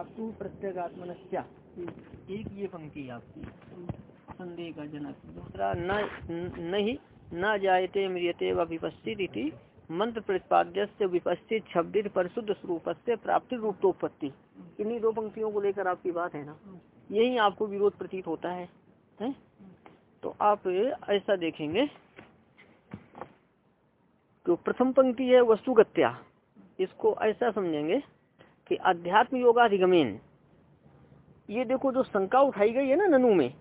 प्राप्त प्रत्येगात्मन एक ये पंक्ति आपकी। संदेह का जनक दूसरा न नहीं न जायते मृियते व विपस्थित मंत्र प्रतिपाद्य से विपस्थित शब्दित परिशुद्ध स्वरूप से प्राप्ति रूपोत्पत्ति इन्हीं दो पंक्तियों को लेकर आपकी बात है ना? यही आपको विरोध प्रतीत होता है, है? तो आप ऐसा देखेंगे तो प्रथम पंक्ति है वस्तुगत्या। इसको ऐसा समझेंगे कि अध्यात्म योगाधिगमेन। ये देखो जो शंका उठाई गई है ना ननु में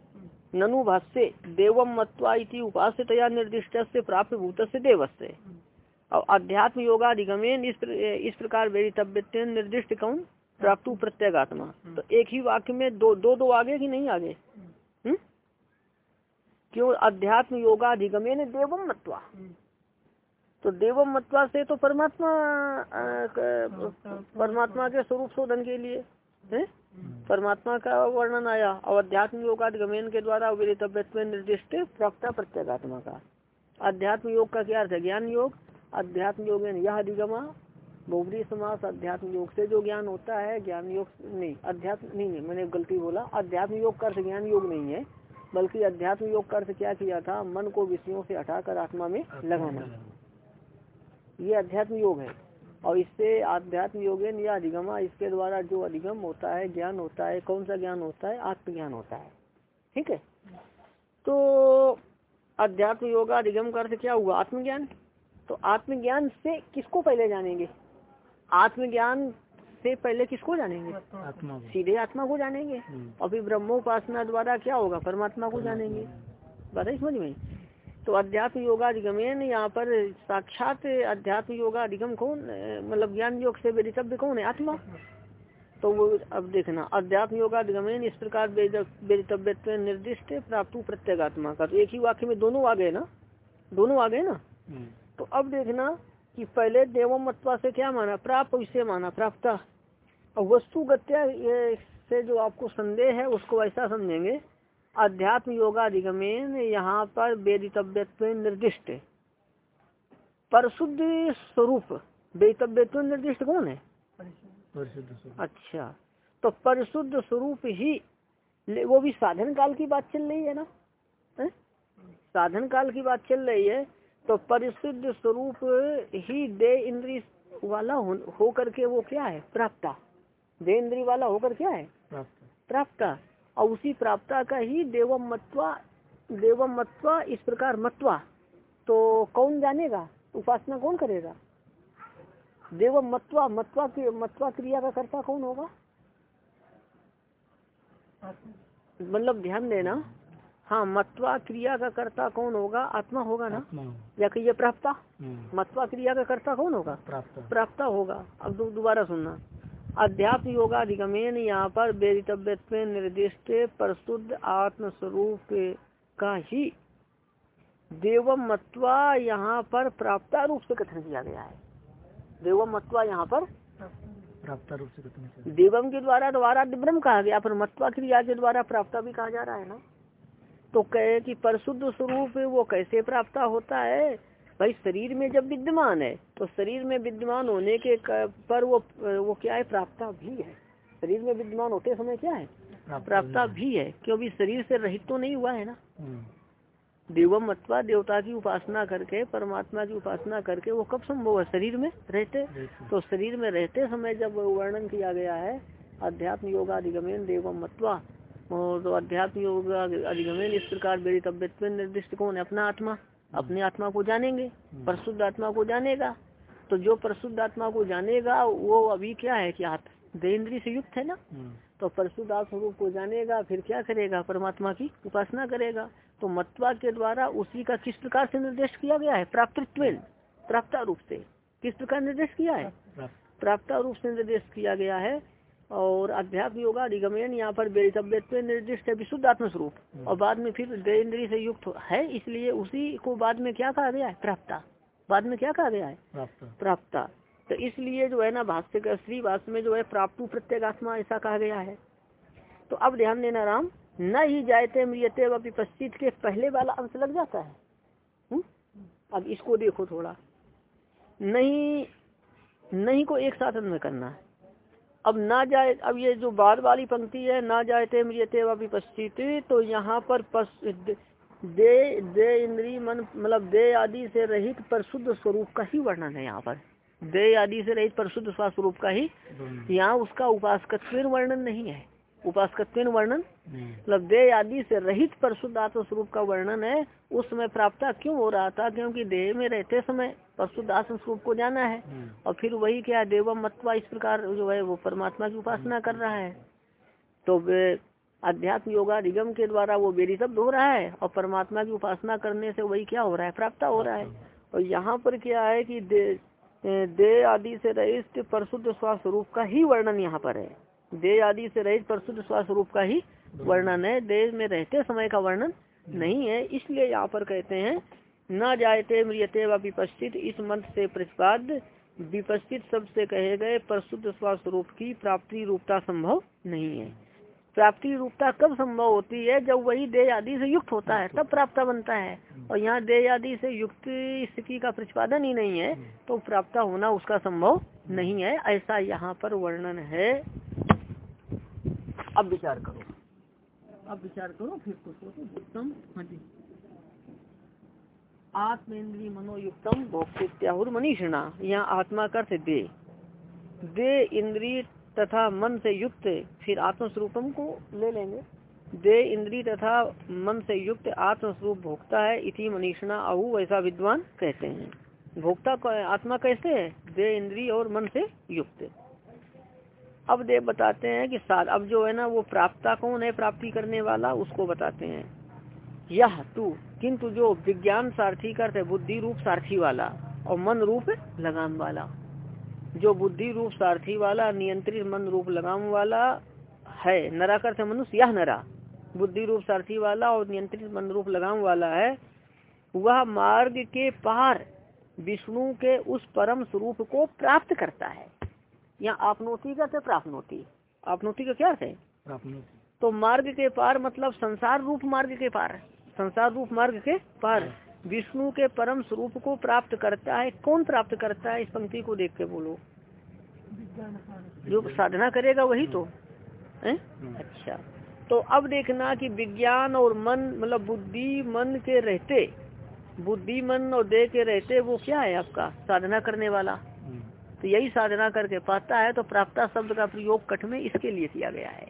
ननु भाष्य देवम मत्वा उपास्य तया निर्दिष्ट से प्राप्त भूत से देव से और अध्यात्म योगाधिगमेन इस, प्र, इस प्रकार वेदितव्य निर्दिष्ट कौन? प्राप्त प्रत्येगात्मा। तो एक ही वाक्य में दो दो दो आगे कि नहीं आगे? हम्म? क्यों? अध्यात्म योगाधिगमेन देवम मत्वा। तो देवम मत्वा से तो परमात्मा परमात्मा के स्वरूप शोधन के लिए है? परमात्मा का वर्णन आया और अध्यात्म योगाधिगमेन के द्वारा वेदितव्य निर्दिष्ट प्राप्त प्रत्येगात्मा का। अध्यात्म योग का क्या अर्थ है? ज्ञान योग? अध्यात्म योग यह अधिगमा बहुबरी समास अध्यात्म योग से जो ज्ञान होता है ज्ञान योग नहीं अध्यात्म नहीं नहीं मैंने गलती बोला। अध्यात्म योग का अर्थ ज्ञान योग नहीं है बल्कि अध्यात्म योग का अर्थ क्या किया था? मन को विषयों से हटाकर आत्मा में लगाना। ये अध्यात्म योग है। और इससे आध्यात्म योग या अधिगमा इसके द्वारा जो अधिगम होता है ज्ञान होता है कौन सा ज्ञान होता है? आत्मज्ञान होता है। ठीक है? तो अध्यात्म योगा अधिगम का अर्थ क्या हुआ? आत्मज्ञान। तो आत्मज्ञान से किसको पहले जानेंगे? आत्मज्ञान से पहले किसको जानेंगे? आत्मा सीधे आत्मा को जानेंगे। हम्म। और फिर ब्रह्मोपासना द्वारा क्या होगा? परमात्मा को जानेंगे। बताइए समझ में? तो अध्यात्म योगाधिगमेन यहाँ पर साक्षात अध्यात्म योगाधिगम कौन मतलब ज्ञान योग से वेदितव्य कौन है? आत्मा। तो वो अब देखना अध्यात्म योगाधिगमेन इस प्रकार वेदितव्य निर्दिष्ट प्राप्त प्रत्येगात्मा का। तो एक ही वाक्य में दोनों आ गए ना? दोनों आ गए ना? हम्म। तो अब देखना कि पहले देवम मत्वा से क्या माना? प्राप्त इसे माना प्राप्त। और वस्तुगत्या से जो आपको संदेह है उसको ऐसा समझेंगे अध्यात्म योगाधिगमेन यहाँ पर वेदितव्यत्व निर्दिष्ट परशुद्ध स्वरूप वेदितव्यत्व निर्दिष्ट कौन है? अच्छा तो परिशुद्ध स्वरूप ही वो भी साधन काल की बात चल रही है ना? है? साधन काल की बात चल रही है तो परिशुद्ध स्वरूप ही दे इंद्री वाला हो, हो करके वो क्या है? प्राप्ता। दे इंद्री वाला होकर क्या है? प्राप्ता। और उसी प्राप्ता का ही देवम मत्वा देवम मत्वा इस प्रकार मत्वा। तो कौन जानेगा? उपासना कौन करेगा? देवम मत्वा मत्वा की मत्वा क्रिया का कर्ता कौन होगा? मतलब ध्यान देना। हाँ मत्वा क्रिया का कर्ता कौन होगा? आत्मा होगा ना? या कहिए प्राप्ता? हम्म। मत्वा क्रिया का कर्ता कौन होगा? प्राप्ता। होगा। अब दोबारा सुनना। अध्यात्म योगाधिगमेन यहाँ पर वेदितव्य निर्दिष्ट प्रस्तुत आत्म स्वरूप का ही देवम मत्वा यहाँ पर प्राप्ता रूप से कथन किया गया है। देवम मत्वा यहाँ पर प्राप्त रूप से कथन किया देवम के द्वारा द्वारा ब्रह्म कहा गया पर मत्वा क्रिया के द्वारा प्राप्ता भी कहा जा रहा है ना? तो कहे कि परशुद्ध स्वरूप वो कैसे प्राप्त होता है? भाई शरीर में जब विद्यमान है तो शरीर में विद्यमान होने के पर वो वो क्या है? प्राप्ता भी है। शरीर में विद्यमान होते समय क्या है? प्राप्ता भी है क्योंकि शरीर से रहित तो नहीं हुआ है ना। हम्म। देवम अथवा देवता की उपासना करके परमात्मा की उपासना करके वो कब संभव है? शरीर में रहते। तो शरीर में रहते समय जब वर्णन किया गया है अध्यात्म योगाधिगमेन देवम अथवा और तो अध्यात्म योग अधिगमेन इस प्रकार मेरी तबियत में निर्दिष्ट कौन है? अपना आत्मा। अपने आत्मा को जानेंगे हम्म। परशुद्ध आत्मा को जानेगा। तो जो परशुद्ध आत्मा को जानेगा वो अभी क्या है कि देन्द्री से युक्त है ना? हम्म। तो परशुद्ध स्वरूप को जानेगा फिर क्या करेगा? परमात्मा की उपासना करेगा। तो मत्वा के द्वारा उसी का किस प्रकार से निर्देश किया गया है? प्राप्तत्व प्राप्त रूप से। किस प्रकार निर्देश किया है? प्राप्त रूप से निर्देश किया गया है और अध्यात्म योगा अधिगमन यहाँ पर बेतव्य निर्दिष्ट है विशुद्ध आत्म स्वरूप हम्म। और बाद में फिर इंद्री से युक्त है इसलिए उसी को बाद में क्या कहा गया है? प्राप्ता। बाद में क्या कहा गया है? प्राप्ता। तो इसलिए जो है ना भाष्य का श्री भाष्य में जो है प्राप्तु प्रत्येगात्मा ऐसा कहा गया है। तो अब ध्यान देना राम न ही जायते मृियते व विपस्थित के पहले वाला अंश लग जाता है। हुँ? हम्म? अब इसको देखो थोड़ा। नहीं नहीं को एक साथ में करना है। अब ना जाए अब ये जो बाद वाली पंक्ति है ना जायते मृियते विपस्थित तो यहाँ पर पस, दे दे इंद्री मन मतलब दे आदि से रहित पर शुद्ध स्वरूप का ही वर्णन है यहाँ पर। दे आदि से रहित पर शुद्ध स्वरूप का ही यहाँ उसका उपासक वर्णन नहीं है। उपासक वर्णन। मतलब देह आदि से रहित पर शुद्ध आत्म स्वरूप का वर्णन है उस समय प्राप्त क्यों हो रहा था? क्योंकि देह में रहते समय पर शुद्ध आत्म स्वरूप को जाना है। हम्म। और फिर वही क्या देवम मत्वा इस प्रकार जो है वो परमात्मा की उपासना कर रहा है। तो अध्यात्म योगा निगम के द्वारा वो बेरी शब्द हो रहा है और परमात्मा की उपासना करने से वही क्या हो रहा है? प्राप्त हो रहा है। और यहाँ पर क्या है कि दे, दे आदि से रहित पर शुद्ध स्वरूप का ही वर्णन यहाँ पर है। देह आदि से रहित पर शुद्ध रूप का ही वर्णन है। देह में रहते समय का वर्णन नहीं है, इसलिए यहाँ पर कहते हैं, न जायते मृियते व विपस्थित इस मंत्र से प्रतिपाद विपस्थित शब्द से कहे गए पर शुद्ध रूप की प्राप्ति रूपता संभव नहीं है। प्राप्ति रूपता कब संभव होती है? जब वही देह आदि से युक्त होता है, तब प्राप्त बनता है। और यहाँ देह आदि से युक्त स्थिति का प्रतिपादन ही नहीं है तो प्राप्त होना उसका संभव नहीं है। ऐसा यहाँ पर वर्णन है। अब विचार करो। अब विचार करो फिर तो सोचो उत्तम हाँ जी। आत्मेन्द्रीय मनोयुक्तम भोक्तित्याहुर मनीषणा यहाँ आत्मा का अर्थ दे दे इंद्रिय तथा मन से युक्त फिर आत्मस्वरूपम को ले लेंगे। दे इंद्रिय तथा मन से युक्त आत्मस्वरूप भोक्ता है इति मनीषणा आहु ऐसा विद्वान कहते हैं। भोक्ता आत्मा कैसे है? दे इंद्रिय और मन से युक्त। अब देव बताते हैं कि साध अब जो है ना, वो प्राप्ता कौन है प्राप्ति करने वाला, उसको बताते हैं। यह तू, किंतु जो विज्ञान सारथी करते बुद्धि रूप सारथी वाला और मन रूप लगाम वाला। जो बुद्धि रूप सारथी वाला, नियंत्रित मन रूप लगाम वाला है, नरा करते मनुष्य, यह नरा। बुद्धि रूप सारथी वाला और नियंत्रित मन रूप लगाम वाला है, वह मार्ग के पार विष्णु के उस परम स्वरूप को प्राप्त करता है। यहाँ आपनोति का से प्राप्नोति? आपनोति का क्या है? तो मार्ग के पार मतलब संसार रूप मार्ग के पार संसार रूप मार्ग के पार विष्णु के परम स्वरूप को प्राप्त करता है। कौन प्राप्त करता है? इस पंक्ति को देख के बोलो। जो साधना करेगा वही तो। है? अच्छा। तो अब देखना कि विज्ञान और मन मतलब बुद्धि मन के रहते बुद्धि मन और देह के रहते वो क्या है आपका? साधना करने वाला। तो यही साधना करके पाता है तो प्राप्ता शब्द का प्रयोग कठ में इसके लिए किया गया है।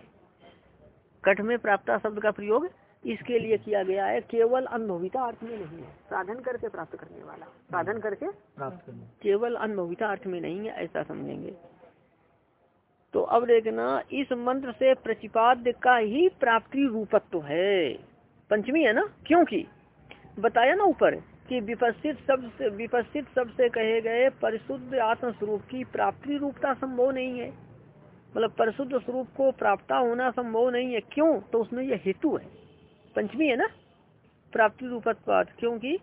कठ में प्राप्ता शब्द का प्रयोग इसके लिए किया गया है केवल अनुभविता अर्थ में नहीं है। साधन करके प्राप्त करने वाला। साधन करके प्राप्त केवल अनुभविता अर्थ में नहीं है ऐसा समझेंगे। तो अब देखना इस मंत्र से प्रतिपाद्य का ही प्राप्ति रूपत्व है। पंचमी है ना? क्योंकि बताया ना ऊपर कि विपस्थित शब्द विपस्थित शब्द से कहे गए परिशुद्ध आत्म स्वरूप की प्राप्ति रूपता संभव नहीं है। मतलब परिशुद्ध स्वरूप को प्राप्त होना संभव नहीं है। क्यों? तो उसमें यह हेतु है। पंचमी है ना? प्राप्ति रूपत्वाद। क्योंकि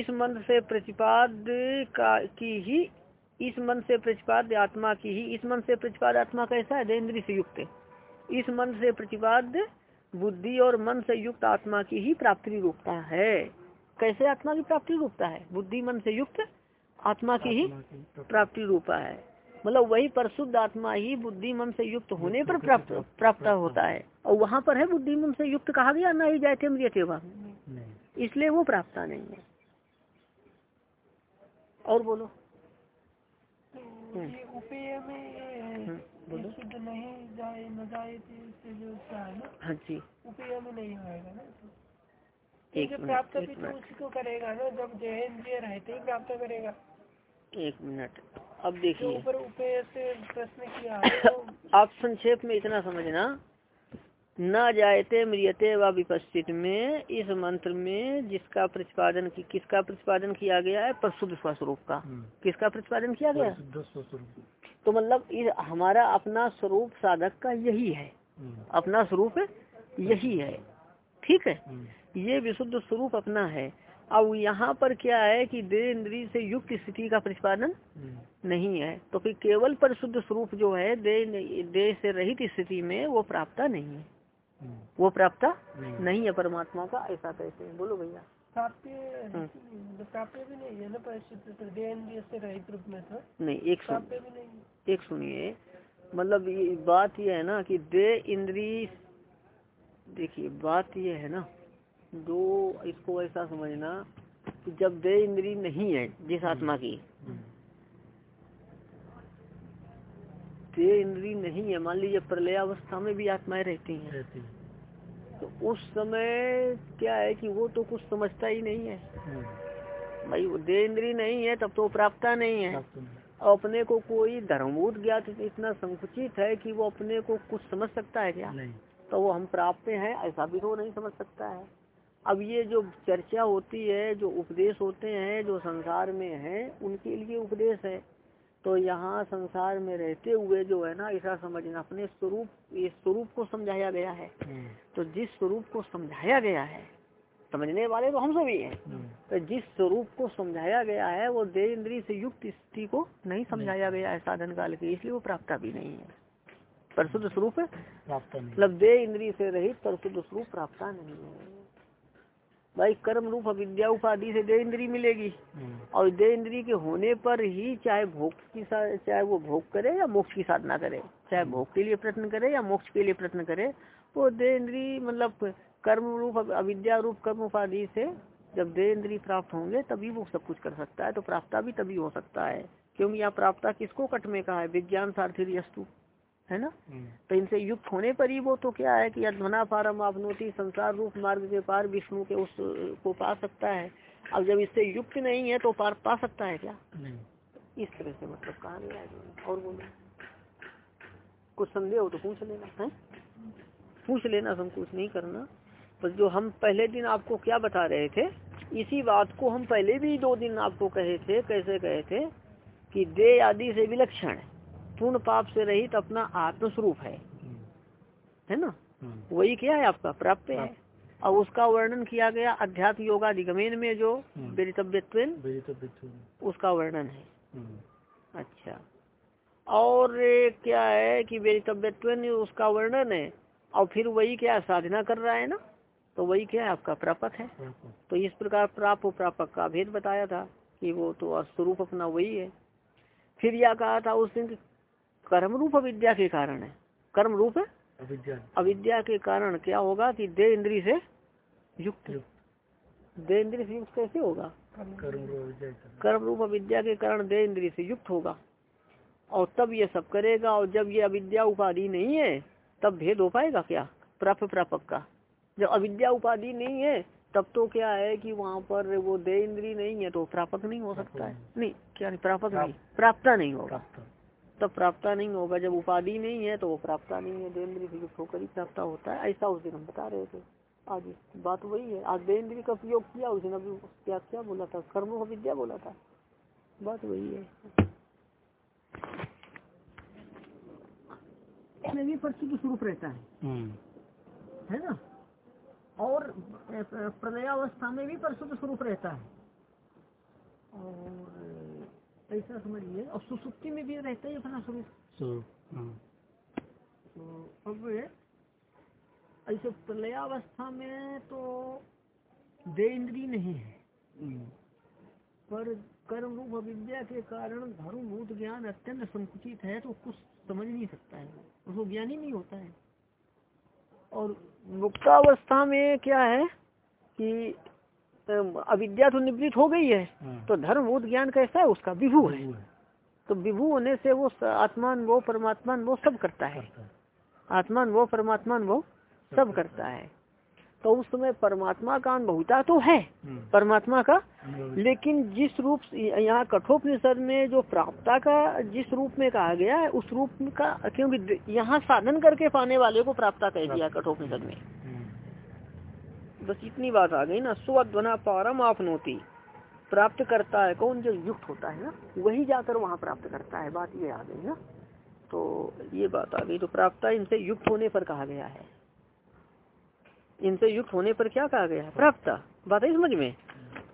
इस मंत्र से प्रतिपाद का, की ही, इस मन से प्रतिपाद्य आत्मा की ही, इस मन से प्रतिपाद आत्मा कैसा है? देन्द्री से युक्त इस मन से प्रतिपाद्य बुद्धि और मन से युक्त आत्मा की ही प्राप्ति रूपता है। कैसे आत्मा की प्राप्ति रूपता है? बुद्धि मन से युक्त आत्मा की ही प्राप्ति। रूपा है। मतलब वही पर शुद्ध आत्मा ही बुद्धि मन से युक्त होने पर प्राप्त प्राप्त होता है। और वहाँ पर है बुद्धि मन से युक्त कहा गया ना ही जाते मृियते इसलिए वो प्राप्त नहीं है। और बोलो। उपेय में हम्म, नहीं जाए न जाए जो हाँ जी। उपेय में नहीं आएगा ना। एक प्राप्त भी तो उसको करेगा ना जब जय रहते ही प्राप्त करेगा। एक मिनट अब देखिए। ऊपर ऊपर से प्रश्न किया तो आप संक्षेप में इतना समझना। न जायते मृियते व विपस्थित में इस मंत्र में जिसका प्रतिपादन की किसका प्रतिपादन किया गया है? प्रसुद्ध स्वरूप का। हम्म। किसका प्रतिपादन किया गया? तो मतलब हमारा अपना स्वरूप साधक का यही है। हम्म। अपना स्वरूप यही है। ठीक है? हम्म। ये विशुद्ध स्वरूप अपना है। अब यहाँ पर क्या है कि देह इंद्री से युक्त स्थिति का प्रतिपादन हम्म। नहीं है। तो फिर केवल परिशुद्ध स्वरूप जो है देह देह से रहित स्थिति में वो प्राप्त नहीं है। हम्म। वो प्राप्त नहीं है। परमात्मा का ऐसा कैसे है। बोलो भैया। भी नहीं ना से रहित रूप में नहीं एक सुन। एक सुनिए। मतलब बात यह है ना कि दे इंद्री देखिए बात यह है ना दो इसको ऐसा समझना कि जब दे इंद्री नहीं है जिस आत्मा की दे इंद्री नहीं है मान लीजिए प्रलय अवस्था में भी आत्माएँ रहती हैं। तो उस समय क्या है कि वो तो कुछ समझता ही नहीं है। हम्म। भाई दे इंद्री नहीं है तब तो प्राप्ता नहीं है। अपने को कोई धर्मभूत ज्ञात इतना संकुचित है कि वो अपने को कुछ समझ सकता है क्या? नहीं। तो वो हम प्राप्त हैं ऐसा भी तो नहीं समझ सकता है। अब ये जो चर्चा होती है जो उपदेश होते हैं जो संसार में है उनके लिए उपदेश है। तो यहाँ संसार में रहते हुए जो है ना ऐसा समझना अपने स्वरूप इस स्वरूप को समझाया गया है। हम्म। तो जिस स्वरूप को समझाया गया है समझने वाले तो हम सभी हैं। हम्म। तो जिस स्वरूप को समझाया गया है वो दे इंद्री से युक्त स्थिति को नहीं समझाया गया है साधन काल के इसलिए वो प्राप्त भी नहीं है। परशुद्ध स्वरूप प्राप्त मतलब दे इंद्री से रहित परशुद्ध स्वरूप प्राप्त नहीं है। भाई कर्म रूप अविद्या उपाधि से दे इंद्री मिलेगी। हम्म। और दे इंद्री के होने पर ही चाहे भोग की चाहे वो भोग करे या मोक्ष की साधना करे चाहे हम्म। भोग के लिए प्रयत्न करे या मोक्ष के लिए प्रयत्न करे वो दे इंद्री मतलब कर्म रूप अविद्या रूप कर्म उपाधि से जब दे इंद्री प्राप्त होंगे तभी वो सब कुछ कर सकता है। तो प्राप्ता भी तभी हो सकता है। क्योंकि यहाँ प्राप्ता किसको कट में कहा है? विज्ञान सार्थी यस्तु है ना? हम्म। तो इनसे युक्त होने पर ही वो तो क्या है कि अध्वना पारम आपनोती संसार रूप मार्ग के पार विष्णु के उस को पा सकता है। अब जब इससे युक्त नहीं है तो पार पा सकता है क्या? नहीं। इस तरह से मतलब कहा गया और बोलो कुछ संदेह हो तो पूछ लेना है? पूछ लेना संकोच नहीं करना। पर जो हम पहले दिन आपको क्या बता रहे थे इसी बात को हम पहले भी दो दिन आपको कहे थे कैसे कहे थे कि दे आदि से विलक्षण पूर्ण पाप से रहित अपना आत्मस्वरूप है। है ना? हम्म। वही क्या है आपका? प्राप्त है। और उसका वर्णन किया गया अध्यात्म योगाधिगमेन में जो हम्म। उसका वर्णन है। हम्म। अच्छा। और क्या है कि वेदितव्यत्व उसका वर्णन है और फिर वही क्या साधना कर रहा है ना? तो वही क्या है आपका प्रापक है। तो इस प्रकार प्राप प्रापक का भेद बताया था कि वो तो स्वरूप अपना वही है। फिर यह कहा था उस दिन कर्म रूप अविद्या के कारण है। कर्म रूप अविद्या। अविद्या के कारण क्या होगा कि दे इंद्री से युक्त दे इंद्री से युक्त कैसे होगा? कर्म रूप अविद्या के कारण दे इंद्री से युक्त होगा। और तब ये सब करेगा और जब ये अविद्या उपाधि नहीं है तब भेद हो पाएगा क्या? प्राप्त प्रापक का। जब अविद्या उपाधि नहीं है तब तो क्या है कि वहाँ पर वो दे इंद्री नहीं है तो प्रापक नहीं हो सकता है। नहीं। क्या नहीं प्रापक नहीं। प्राप्ता। नहीं होगा। तब प्राप्ता नहीं होगा। जब उपाधि नहीं है तो वो प्राप्ता नहीं है। देन्द्री से युक्त होकर ही प्राप्त होता है। ऐसा उस दिन हम बता रहे थे। आज बात वही है। आज देन्द्री का प्रयोग किया उस दिन अभी क्या क्या बोला था? कर्मों का विद्या बोला था। बात वही है। इसमें भी स्वरूप रहता है। हम्म। है ना? और प्रलयावस्था में भी प्रसिद्ध स्वरूप रहता है। और ऐसा समझिए और सुसुप्ति में भी रहता है अपना स्वरूप हाँ। तो अब ऐसे प्रलयावस्था में तो दे इंद्री नहीं है। हम्म। पर कर्म रूप अविद्या के कारण धर्म भूत ज्ञान अत्यंत संकुचित है तो कुछ समझ नहीं सकता है उसको ज्ञान ही नहीं होता है। और मुक्तावस्था में क्या है कि अविद्या तो निवृत्त हो गई है। हाँ। तो धर्म बोध ज्ञान कैसा है उसका विभू है। तो विभू होने से वो आत्मान वो परमात्मान वो सब करता है। आत्मान वो परमात्मा वो सब करता है। तो उस समय परमात्मा का अनुभवता तो है हाँ। परमात्मा का। लेकिन जिस रूप यहाँ कठोपनिषद में जो प्राप्ता का जिस रूप में कहा गया है उस रूप का क्योंकि यहाँ साधन करके पाने वाले को प्राप्ता कह दिया कठोपनिषद में। बस इतनी बात आ गई ना स्वध्वना पारम आपनोती प्राप्त करता है कौन जो युक्त होता है ना, वही जाकर वहाँ प्राप्त करता है, बात ये आ गई ना। तो ये बात आ गई तो प्राप्त इनसे युक्त होने पर कहा गया है। इनसे युक्त होने पर क्या कहा गया है? प्राप्त। बात है समझ में?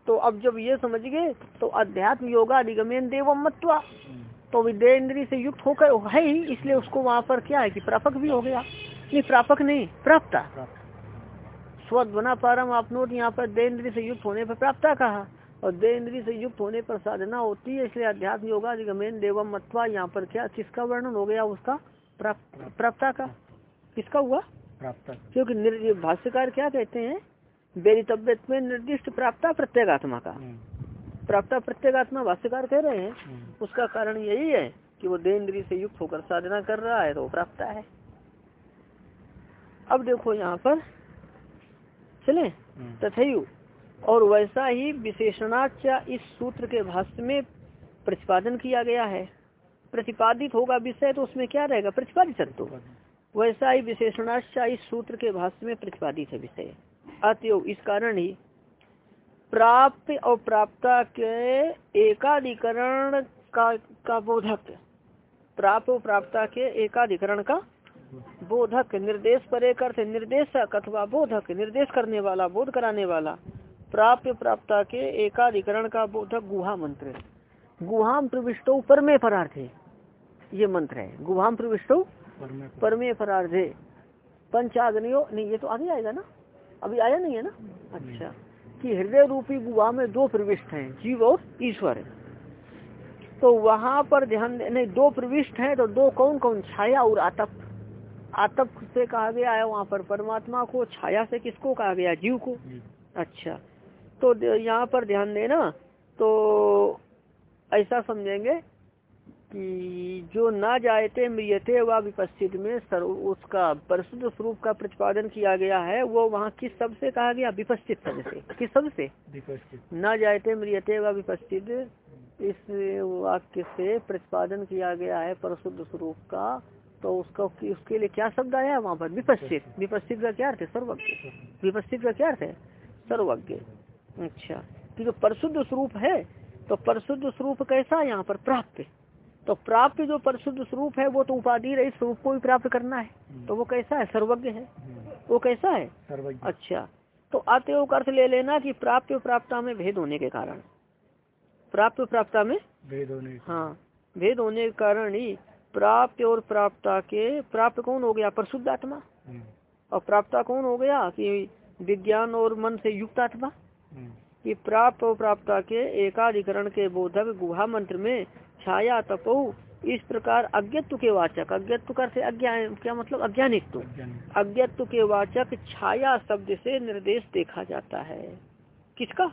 तो अब जब ये समझ गए तो अध्यात्म योगा अधिगमेन देवम मत्वा। तो विद्या से युक्त होकर है ही, इसलिए उसको वहाँ पर क्या है कि प्रापक भी हो गया। नहीं प्रापक नहीं प्राप्त। स्वध्वना पारम आपनोट यहाँ पर दे इंद्री से युक्त होने पर प्राप्त कहा? और दे इंद्री से युक्त होने पर साधना होती है इसलिए अध्यात्म योगा गमेन देवम मत्वा यहाँ पर क्या किसका वर्णन हो गया उसका प्राप्त का किसका हुआ? प्राप्त क्योंकि भाष्यकार क्या कहते हैं? बेरितव्यत में निर्दिष्ट प्राप्त प्रत्येगात्मा का। प्राप्त प्रत्येगात्मा भाष्यकार कह रहे हैं। हम्म। उसका कारण यही है कि वो देन्द्री से युक्त होकर साधना कर रहा है तो प्राप्त है। अब देखो यहाँ पर चले? हम्म। तथयु और वैसा ही विशेषणाचा इस सूत्र के भाष्य में प्रतिपादन किया गया है। प्रतिपादित होगा विषय तो उसमें क्या रहेगा? प्रतिपादित तो। वैसा ही विशेषणाचा इस सूत्र के भाष्य में प्रतिपादित है विषय। अतयोग इस कारण ही प्राप्त और प्राप्ता के एकाधिकरण का का बोधक। प्राप्त और प्राप्ता के एकाधिकरण का बोधक निर्देश पर एक अर्थ निर्देशक अथवा बोधक, निर्देश करने वाला, बोध कराने वाला। प्राप्त प्राप्ता के एकाधिकरण का बोधक गुहा मंत्र गुहाम प्रविष्टो परमे परार्थे। ये मंत्र है। गुहाम प्रविष्टो परमे परार्थे। पंचाग्नियो, नहीं, ये तो आगे आएगा ना? अभी आया नहीं है ना? अच्छा। कि हृदय रूपी गुहा में दो प्रविष्ट हैं, जीव और ईश्वर। तो वहाँ पर ध्यान नहीं, दो प्रविष्ट हैं तो दो कौन कौन छाया और आतप। आतप से कहा गया है वहाँ पर परमात्मा को छाया से किसको कहा गया? जीव को? अच्छा। तो यहाँ पर ध्यान देना तो ऐसा समझेंगे कि जो ना जायते मृियते व विपस्थित में सर्व उसका परिशुद्ध स्वरूप का प्रतिपादन किया गया है वो वहाँ किस शब्द से कहा गया? विपस्थित शब्द से। किस शब्द से? ना जायते मृियते व विपस्थित इस वाक्य से प्रतिपादन किया गया है परशुद्ध स्वरूप का तो उसका उसके लिए क्या शब्द आया है वहाँ पर? विपस्थित। विपस्थित। का क्या अर्थ है? सर्वज्ञ। विपस्थित का क्या अर्थ है? सर्वज्ञ। अच्छा। क्योंकि परशुद्ध स्वरूप है तो परशुद्ध स्वरूप कैसा यहाँ पर? प्राप्त। तो प्राप्त जो परशुद्ध स्वरूप है वो तो उपाधि रही स्वरूप को भी प्राप्त करना है। तो वो कैसा है? सर्वज्ञ है। वो कैसा है? अच्छा। तो आते अर्थ ले लेना कि प्राप्त प्राप्ता में भेद होने के कारण। प्राप्त प्राप्ता में भेद होने हाँ। भेद होने के कारण ही प्राप्त और प्राप्ता के प्राप्त कौन हो गया? प्रशुद्ध आत्मा। हम्म। और प्राप्ता कौन हो गया? कि विज्ञान और मन से युक्त आत्मा। हम्म। कि प्राप्त और प्राप्ता के एकाधिकरण के बोधक गुहा मंत्र में छाया तपो इस प्रकार अज्ञत्व के वाचक। अज्ञत्व कर से अज्ञान। क्या मतलब? अज्ञानित्व। अज्ञत्व के वाचक छाया शब्द से निर्देश देखा जाता है। किसका?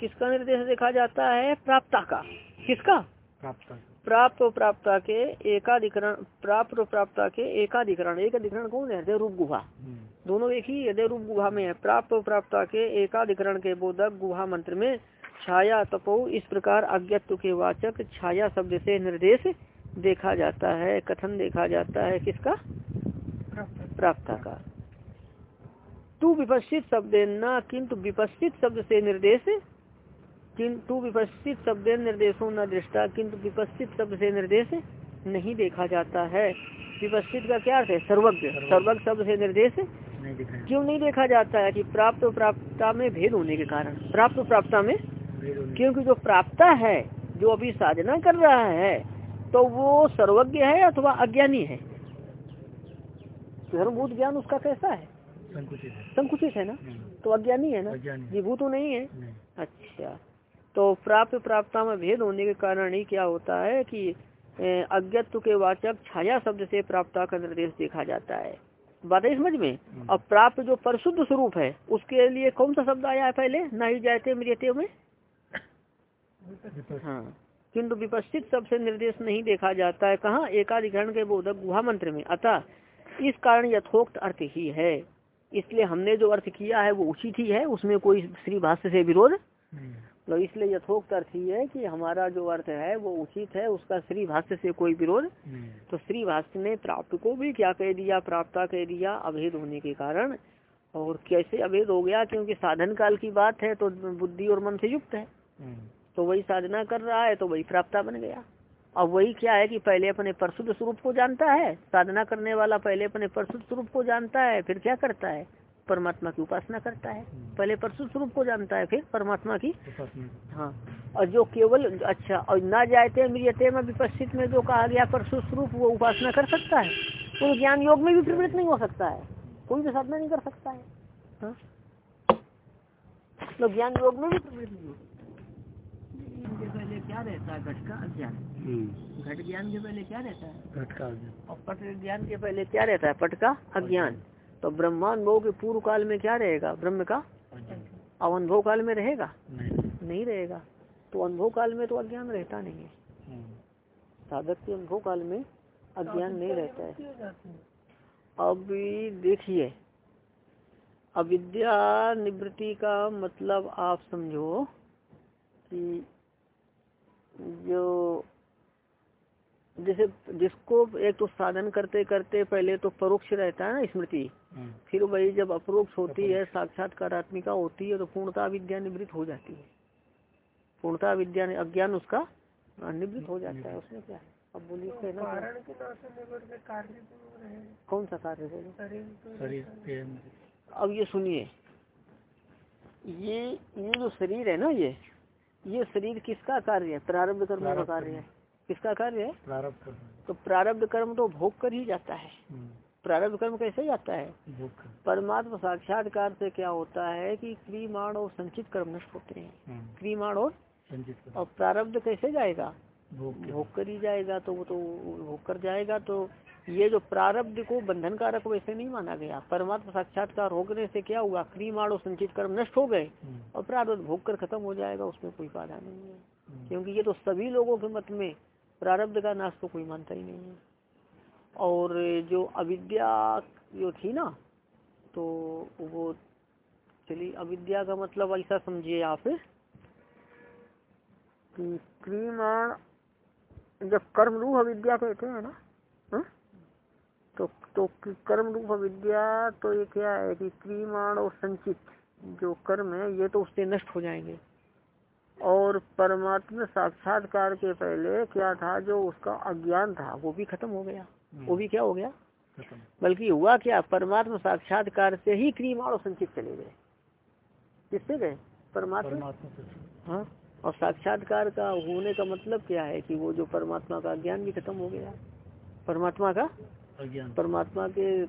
किसका निर्देश देखा जाता है? प्राप्ता का। किसका? प्राप्त प्राप्त प्राप्ता के एकाधिकरण। प्राप्त प्राप्ता के एकाधिकरण एक अधिकरण कौन है? हृदय रूप गुहा। हम्म। दोनों एक ही हृदय रूप गुहा में है प्राप्त प्राप्ता के एकाधिकरण के बोधक गुहा मंत्र में छाया तपो इस प्रकार अज्ञत्व के वाचक छाया शब्द से निर्देश देखा जाता है कथन देखा जाता है किसका? प्राप्ता का तू विपस्थित शब्द न किंतु विपस्थित शब्द से निर्देश किंतु विपस्थित शब्द निर्देशों न दृष्टा किंतु विपस्थित शब्द से निर्देश नहीं देखा जाता है। विपस्थित का क्या अर्थ है? सर्वज्ञ। सर्वज्ञ। शब्द से निर्देश क्यों नहीं देखा जाता है कि प्राप्त प्राप्ता में भेद होने के कारण? प्राप्त प्राप्ता में क्योंकि जो प्राप्ता है जो अभी साधना कर रहा है तो वो सर्वज्ञ है अथवा अज्ञानी है? धर्मभूत ज्ञान उसका कैसा है? संकुचित है। ना? तो अज्ञानी है ना? विभूत तो नहीं है? अच्छा। तो प्राप्त प्राप्ता में भेद होने के कारण ही क्या होता है कि अज्ञत्व के वाचक छाया शब्द से प्राप्ता का निर्देश देखा जाता है। बात है समझ में? हम्म। अब प्राप्त जो परशुद्ध स्वरूप है उसके लिए कौन सा शब्द आया है पहले? ना ही जाते मृत्य में हाँ। किंतु विपस्थित शब्द से निर्देश नहीं देखा जाता है। कहाँ? एकाधिकरण के बोधक गुहा मंत्र में। अतः इस कारण यथोक्त अर्थ ही है। इसलिए हमने जो अर्थ किया है वो उचित ही है। उसमें कोई श्री भाष्य से विरोध तो इसलिए यथोक्त अर्थ ही है कि हमारा जो अर्थ है वो उचित है उसका श्री भाष्य से कोई विरोध हम्म। तो श्री भाष्य ने प्राप्त को भी क्या कह दिया प्राप्ता कह दिया अभेद होने के कारण। और कैसे अभेद हो गया? क्योंकि साधन काल की बात है तो बुद्धि और मन से युक्त है। हम्म। तो वही साधना कर रहा है तो वही प्राप्ता बन गया। अब वही क्या है कि पहले अपने परशुद्ध स्वरूप को जानता है साधना करने वाला पहले अपने परशुद्ध स्वरूप को जानता है फिर क्या करता है? परमात्मा की उपासना करता है। हम्म। पहले परशु स्वरूप को जानता है फिर परमात्मा की। हाँ और जो केवल अच्छा और ना जायते मृियते में विपस्थित में जो कहा गया परशु स्वरूप वो उपासना कर सकता है वो ज्ञान योग में भी प्रवृत्त नहीं हो सकता है। कोई भी साधना नहीं कर सकता है। हाँ? तो ज्ञान योग में भी प्रवृत्त नहीं हो क्या रहता है? घट का अज्ञान। हम्म। घट ज्ञान के पहले क्या रहता है? घट का और पट ज्ञान के पहले क्या रहता है? पट का अज्ञान। तो ब्रह्मानुभव के पूर्व काल में क्या रहेगा? ब्रह्म का? अब अनुभव काल में रहेगा? नहीं रहेगा। तो अनुभव काल में तो अज्ञान रहता नहीं है। साधक के अनुभव काल में अज्ञान नहीं रहता है। अब देखिए, अविद्या निवृत्ति का मतलब आप समझो कि जो जैसे जिसको एक तो साधन करते करते पहले तो परोक्ष रहता है ना स्मृति। हम्म। फिर वही जब अप्रोक्ष होती है साक्षात्कारात्मिका होती है तो पूर्णता विद्या निवृत्त हो जाती है। पूर्णता विद्या अज्ञान उसका निवृत्त हो जाता है उसमें क्या? है अब बोलिए तो कौन सा कार्य बोलो अब ये सुनिए ये ये जो शरीर है ना ये ये शरीर किसका कार्य है? प्रारंभ कर्म का कार्य है। किसका कार्य है? प्रारब्ध कर्म। तो प्रारब्ध कर्म तो भोग कर ही जाता है। हम्म। प्रारब्ध कर्म कैसे जाता है? परमात्मा साक्षात्कार से क्या होता है कि क्रीमाण और संचित कर्म नष्ट होते हैं। हम्म। क्रीमाण और संचित और प्रारब्ध कैसे जाएगा? भोग कर ही जाएगा तो वो तो भोग कर जाएगा। तो ये जो प्रारब्ध को बंधन कारक वैसे नहीं माना गया। परमात्मा साक्षात्कार होने से क्या हुआ? क्रीमाण और संचित कर्म नष्ट हो गए। हम्म। और प्रारब्ध भोग कर खत्म हो जाएगा उसमें कोई बाधा नहीं है। क्योंकि ये तो सभी लोगों के मत में प्रारब्ध का नाश तो कोई मानता ही नहीं है। और जो अविद्या जो थी ना तो वो चलिए अविद्या का मतलब ऐसा समझिए आप। क्रीमाण जब कर्म रूप अविद्या कहते हैं ना, हा? तो तो कर्म रूप अविद्या तो ये क्या है कि क्रीमाण और संचित जो कर्म है, ये तो उससे नष्ट हो जाएँगे। और परमात्मा साक्षात्कार के पहले क्या था जो उसका अज्ञान था वो भी खत्म हो गया। वो भी क्या हो गया? बल्कि हुआ क्या परमात्मा साक्षात्कार से ही क्रीमाण और संचित चले गए। किससे गए? परमात्मा? हाँ? और साक्षात्कार का होने का मतलब क्या है कि वो जो परमात्मा का ज्ञान भी खत्म हो गया? परमात्मा का? परमात्मा के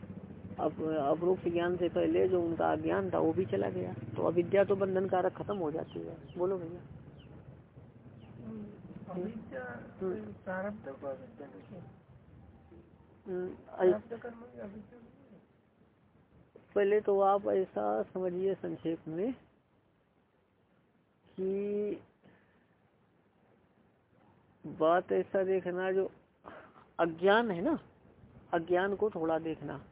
अपरूप ज्ञान से पहले जो उनका अज्ञान था वो भी चला गया। तो अविद्या तो बंधन कारक खत्म हो जाती है। बोलो भैया। पहले तो आप ऐसा समझिए संक्षेप में कि बात ऐसा देखना जो अज्ञान है ना अज्ञान को थोड़ा देखना।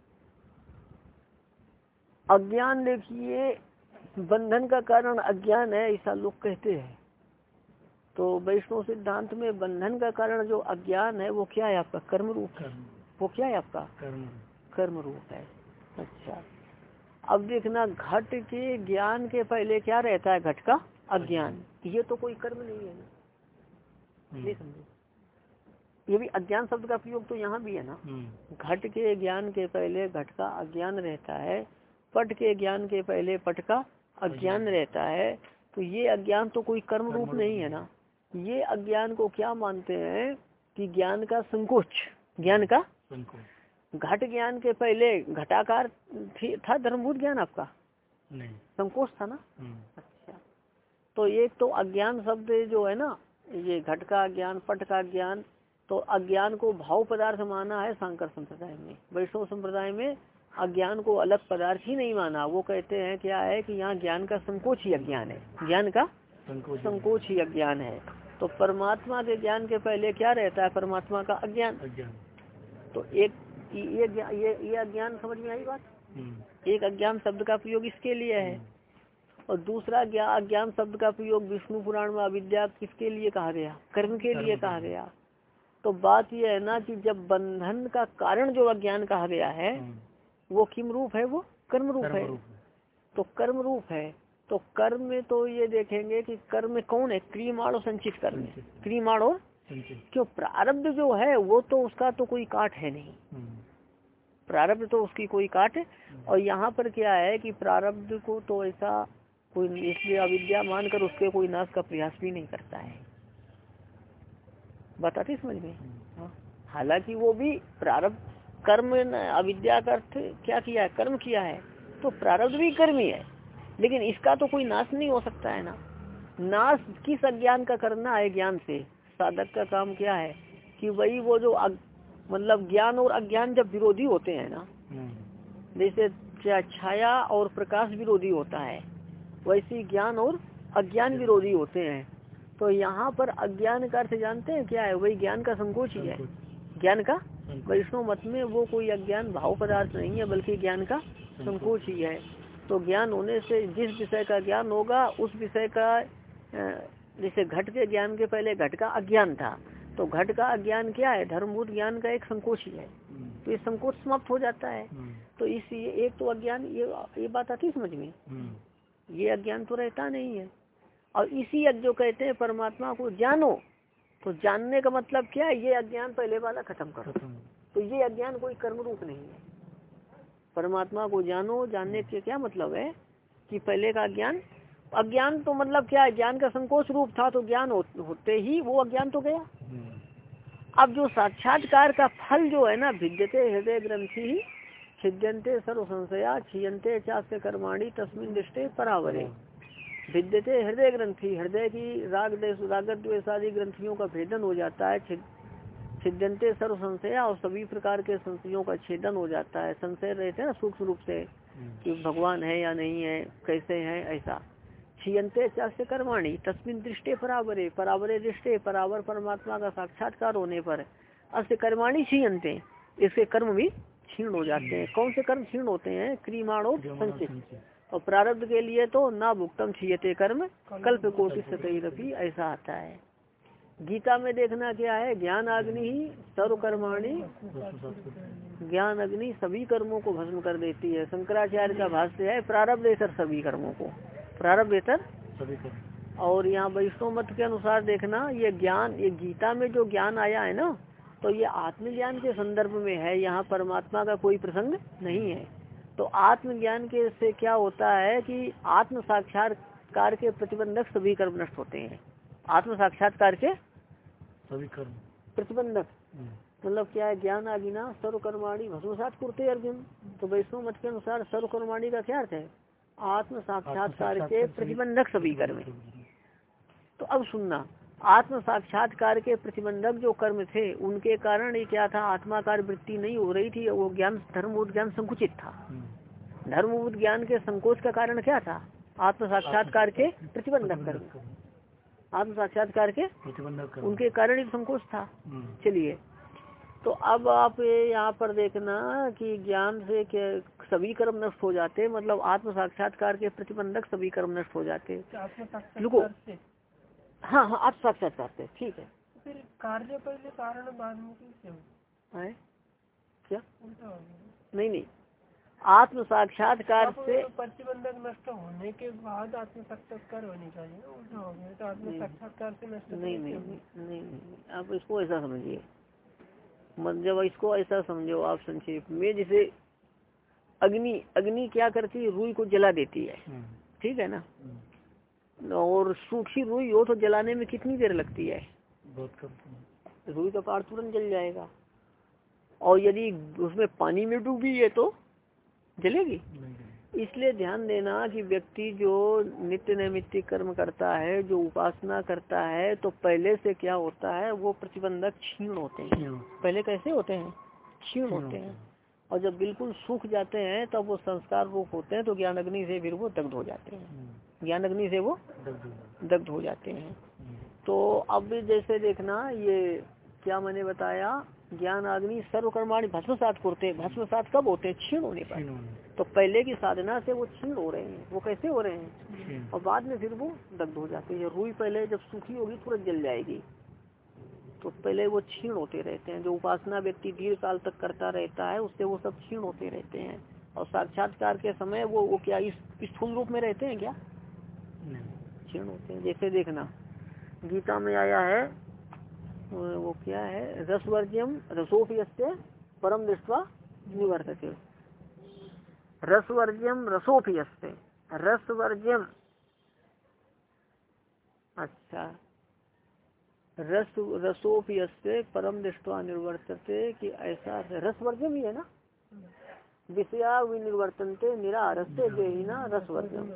अज्ञान देखिए बंधन का कारण अज्ञान है ऐसा लोग कहते हैं। तो वैष्णव सिद्धांत में बंधन का कारण जो अज्ञान है वो क्या है आपका? कर्म रूप है वो क्या है आपका? कर्म। कर्म रूप है। अच्छा। अब देखना घट के ज्ञान के पहले क्या रहता है घट का? अज्ञान। ये तो कोई कर्म नहीं है ये समझो। ये भी अज्ञान शब्द का प्रयोग तो यहाँ भी है ना। हम्म। घट के ज्ञान के पहले घट का अज्ञान रहता है पट के ज्ञान के पहले पट का अज्ञान रहता है। तो ये अज्ञान तो कोई कर्म रूप नहीं है ना। ये अज्ञान को क्या मानते हैं कि ज्ञान का संकोच ज्ञान का घट ज्ञान के पहले घटाकार था धर्मभूत ज्ञान आपका? नहीं। संकोच था ना? हम्म। अच्छा। तो एक तो अज्ञान शब्द जो है ना ये घट का ज्ञान पट का ज्ञान तो अज्ञान को भाव पदार्थ माना है शंकर संप्रदाय में। वैष्णव संप्रदाय में अज्ञान को अलग पदार्थ ही नहीं माना। वो कहते हैं क्या है कि यहाँ ज्ञान का संकोच ही अज्ञान है। ज्ञान का संकोच ही अज्ञान है। तो परमात्मा के ज्ञान के पहले क्या रहता है? परमात्मा का अज्ञान। तो एक ये ये ये अज्ञान समझ में आई बात? हम्म। एक अज्ञान शब्द का प्रयोग इसके लिए है। हम्म। और दूसरा ज्ञान अज्ञान शब्द का प्रयोग विष्णु पुराण में अविद्या किसके लिए कहा गया? कर्म के लिए कहा गया। तो बात यह है ना कि जब बंधन का कारण जो अज्ञान कहा गया है हम्म। वो किम रूप है? वो कर्म रूप है। तो कर्म रूप है। तो कर्म में तो ये देखेंगे कि कर्म में कौन है? क्रीमाणो संचित कर्म क्रीमाणो? क्यों? प्रारब्ध जो है वो तो उसका तो कोई काट है नहीं। हम्म। प्रारब्ध तो उसकी कोई काट। है हम्म। और यहाँ पर क्या है कि प्रारब्ध को तो ऐसा कोई इसलिए अविद्या मानकर उसके कोई नाश का प्रयास भी नहीं करता है। बताते समझ में? हाँ। हालाँकि वो भी प्रारब्ध कर्म अविद्या का अर्थ क्या किया है? कर्म किया है। तो प्रारब्ध भी कर्म ही है। लेकिन इसका तो कोई नाश नहीं हो सकता है ना। नाश किस अज्ञान का करना है ज्ञान से? साधक का काम क्या है? कि वही वो जो मतलब ज्ञान और अज्ञान जब विरोधी होते हैं ना हम्म। जैसे छाया और प्रकाश विरोधी होता है वैसे ज्ञान और अज्ञान विरोधी होते हैं। तो यहाँ पर अज्ञान का अर्थ जानते हैं क्या है? वही ज्ञान का संकोच ही है। ज्ञान का? वैष्णव मत में वो कोई अज्ञान भाव पदार्थ नहीं है बल्कि ज्ञान का संकोच ही है। तो ज्ञान होने से जिस विषय का ज्ञान होगा उस विषय का जैसे घट के ज्ञान के पहले घट का अज्ञान था। तो घट का अज्ञान क्या है? धर्मभूत ज्ञान का एक संकोच ही है। हम्म। तो ये संकोच समाप्त हो जाता है। हम्म। तो इस एक तो अज्ञान ये ये बात आती समझ में? हम्म। ये अज्ञान तो रहता नहीं है। और इसी जो कहते हैं परमात्मा को जानो तो जानने का मतलब क्या है? ये अज्ञान पहले वाला खत्म करो। तो ये अज्ञान कोई कर्म रूप नहीं है। परमात्मा को जानो जानने के क्या मतलब है? कि पहले का ज्ञान अज्ञान तो मतलब क्या है? ज्ञान का संकोच रूप था तो ज्ञान हो, होते ही वो अज्ञान तो गया। अब जो साक्षात्कार का फल जो है ना भिद्यते हृदय ग्रंथि ही छिद्यंते सर्व संशया छियंते चास्य कर्माणी तस्मिन दृष्टि परावरे। भिद्यते हृदय ग्रंथि हृदय की राग रागत द्वेषादि ग्रंथियों का भेदन हो जाता है छिद्यंते सर्व संशय और सभी प्रकार के संशयों का छेदन हो जाता है। संशय रहते हैं सूक्ष्म रूप से। कि भगवान है या नहीं है, कैसे है, ऐसा। छियंते चाष्य कर्माणी, तस्मिन दृष्टि परावरे परावरे दृष्टि, परावर परमात्मा का साक्षात्कार होने पर अस्य कर्माणी छियंते इसके कर्म भी क्षीण हो जाते हैं। कौन से कर्म क्षीण होते हैं? क्रीमाणो संचित। और प्रारब्ध के लिए तो ना भुक्तम छियते कर्म, कल्प कोटि कोशिश ऐसा आता है। गीता में देखना क्या है? ज्ञान अग्नि ही सर्व कर्माणी ज्ञान अग्नि सभी कर्मों को भस्म कर देती है। शंकराचार्य का भाष्य है प्रारब्ध सभी कर्मों को। प्रारब्ध सभी और यहाँ वैष्णव मत के अनुसार देखना ये ज्ञान ये गीता में जो ज्ञान आया है ना तो ये आत्मज्ञान के संदर्भ में है। यहाँ परमात्मा का कोई प्रसंग नहीं है। तो आत्मज्ञान के से क्या होता है कि आत्म साक्षात्कार के प्रतिबंधक सभी कर्म नष्ट होते हैं। आत्म साक्षात्कार के सभी कर्म प्रतिबंधक। हम्म। मतलब क्या है ज्ञान आगिना सर्वकर्माणी भस्मसात कुरते अर्जुन। तो वैष्णव मत के अनुसार सर्वकर्माणी का क्या अर्थ है? आत्म साक्षात्कार के प्रतिबंधक सभी कर्म तो अब सुनना आत्म साक्षात्कार के प्रतिबंधक जो कर्म थे उनके कारण ये क्या था? आत्माकार वृत्ति नहीं हो रही थी वो ज्ञान धर्म ज्ञान संकुचित था। हम्म। धर्म ज्ञान के संकोच का कारण क्या था? आत्म साक्षात्कार के प्रतिबंधक कर्म। आत्म साक्षात्कार के उनके कारण ही संकोच था। हम्म। चलिए। तो अब आप यहाँ पर देखना कि ज्ञान से के सभी कर्म नष्ट हो जाते मतलब आत्म साक्षात्कार के प्रतिबंधक सभी कर्म नष्ट हो जाते। रुको। हाँ हाँ आत्म साक्षात्कार से ठीक है। फिर कार्य पहले कारण बाद में क्या? नहीं नहीं। आत्म साक्षात्कार से प्रतिबंधक नष्ट होने के बाद आत्म साक्षात्कार होनी चाहिए हो गया तो आत्म साक्षात्कार से नष्ट नहीं नहीं नहीं नहीं आप इसको ऐसा समझिए। जब इसको ऐसा समझो आप संक्षेप में जैसे अग्नि अग्नि क्या करती है? रुई को जला देती है। हम्म। ठीक है ना? हम्म। और सूखी रुई हो तो जलाने में कितनी देर लगती है? बहुत कम रुई का पार तुरंत जल जाएगा। और यदि उसमें पानी में डूबी है तो? जलेगी? इसलिए ध्यान देना कि व्यक्ति जो नित्य नैमित्तिक कर्म करता है जो उपासना करता है तो पहले से क्या होता है वो प्रतिबंधक क्षीण होते हैं। पहले कैसे होते हैं? क्षीण होते हैं। और जब बिल्कुल सूख जाते हैं तब वो संस्कार रूप होते हैं तो ज्ञान अग्नि से फिर वो दग्ध हो जाते हैं। हम्म। ज्ञान अग्नि से वो दग्ध हो जाते हैं। तो अब जैसे देखना ये क्या मैंने बताया ज्ञान अग्नि सर्वकर्माणी भस्म सात करते भस्म सात कब होते हैं? क्षीण होने पर। तो पहले की साधना से वो क्षीण हो रहे हैं। वो कैसे हो रहे हैं? और बाद में फिर वो दग्ध हो जाते हैं। रुई पहले जब सूखी होगी तुरंत जल जाएगी। तो पहले वो क्षीण होते रहते हैं। जो उपासना व्यक्ति दीर्घ काल तक करता रहता है उससे वो सब क्षीण होते रहते हैं। और साक्षात्कार के समय वो वो क्या इस स्थूल रूप में रहते हैं क्या? क्षीण होते हैं। जैसे देखना गीता में आया है वो क्या है रसवर्ज्यम रसोपयस्य परम दृष्टवा निवर्तते रसवर्ज्यम रसोपयस्य रसवर्ज्यम अच्छा। रस रसोपयस्य परम दृष्टवा निर्वर्तते कि ऐसा रसवर्जम ही है ना? विषया विनिवर्तनते निरा रसते देना रसवर्जम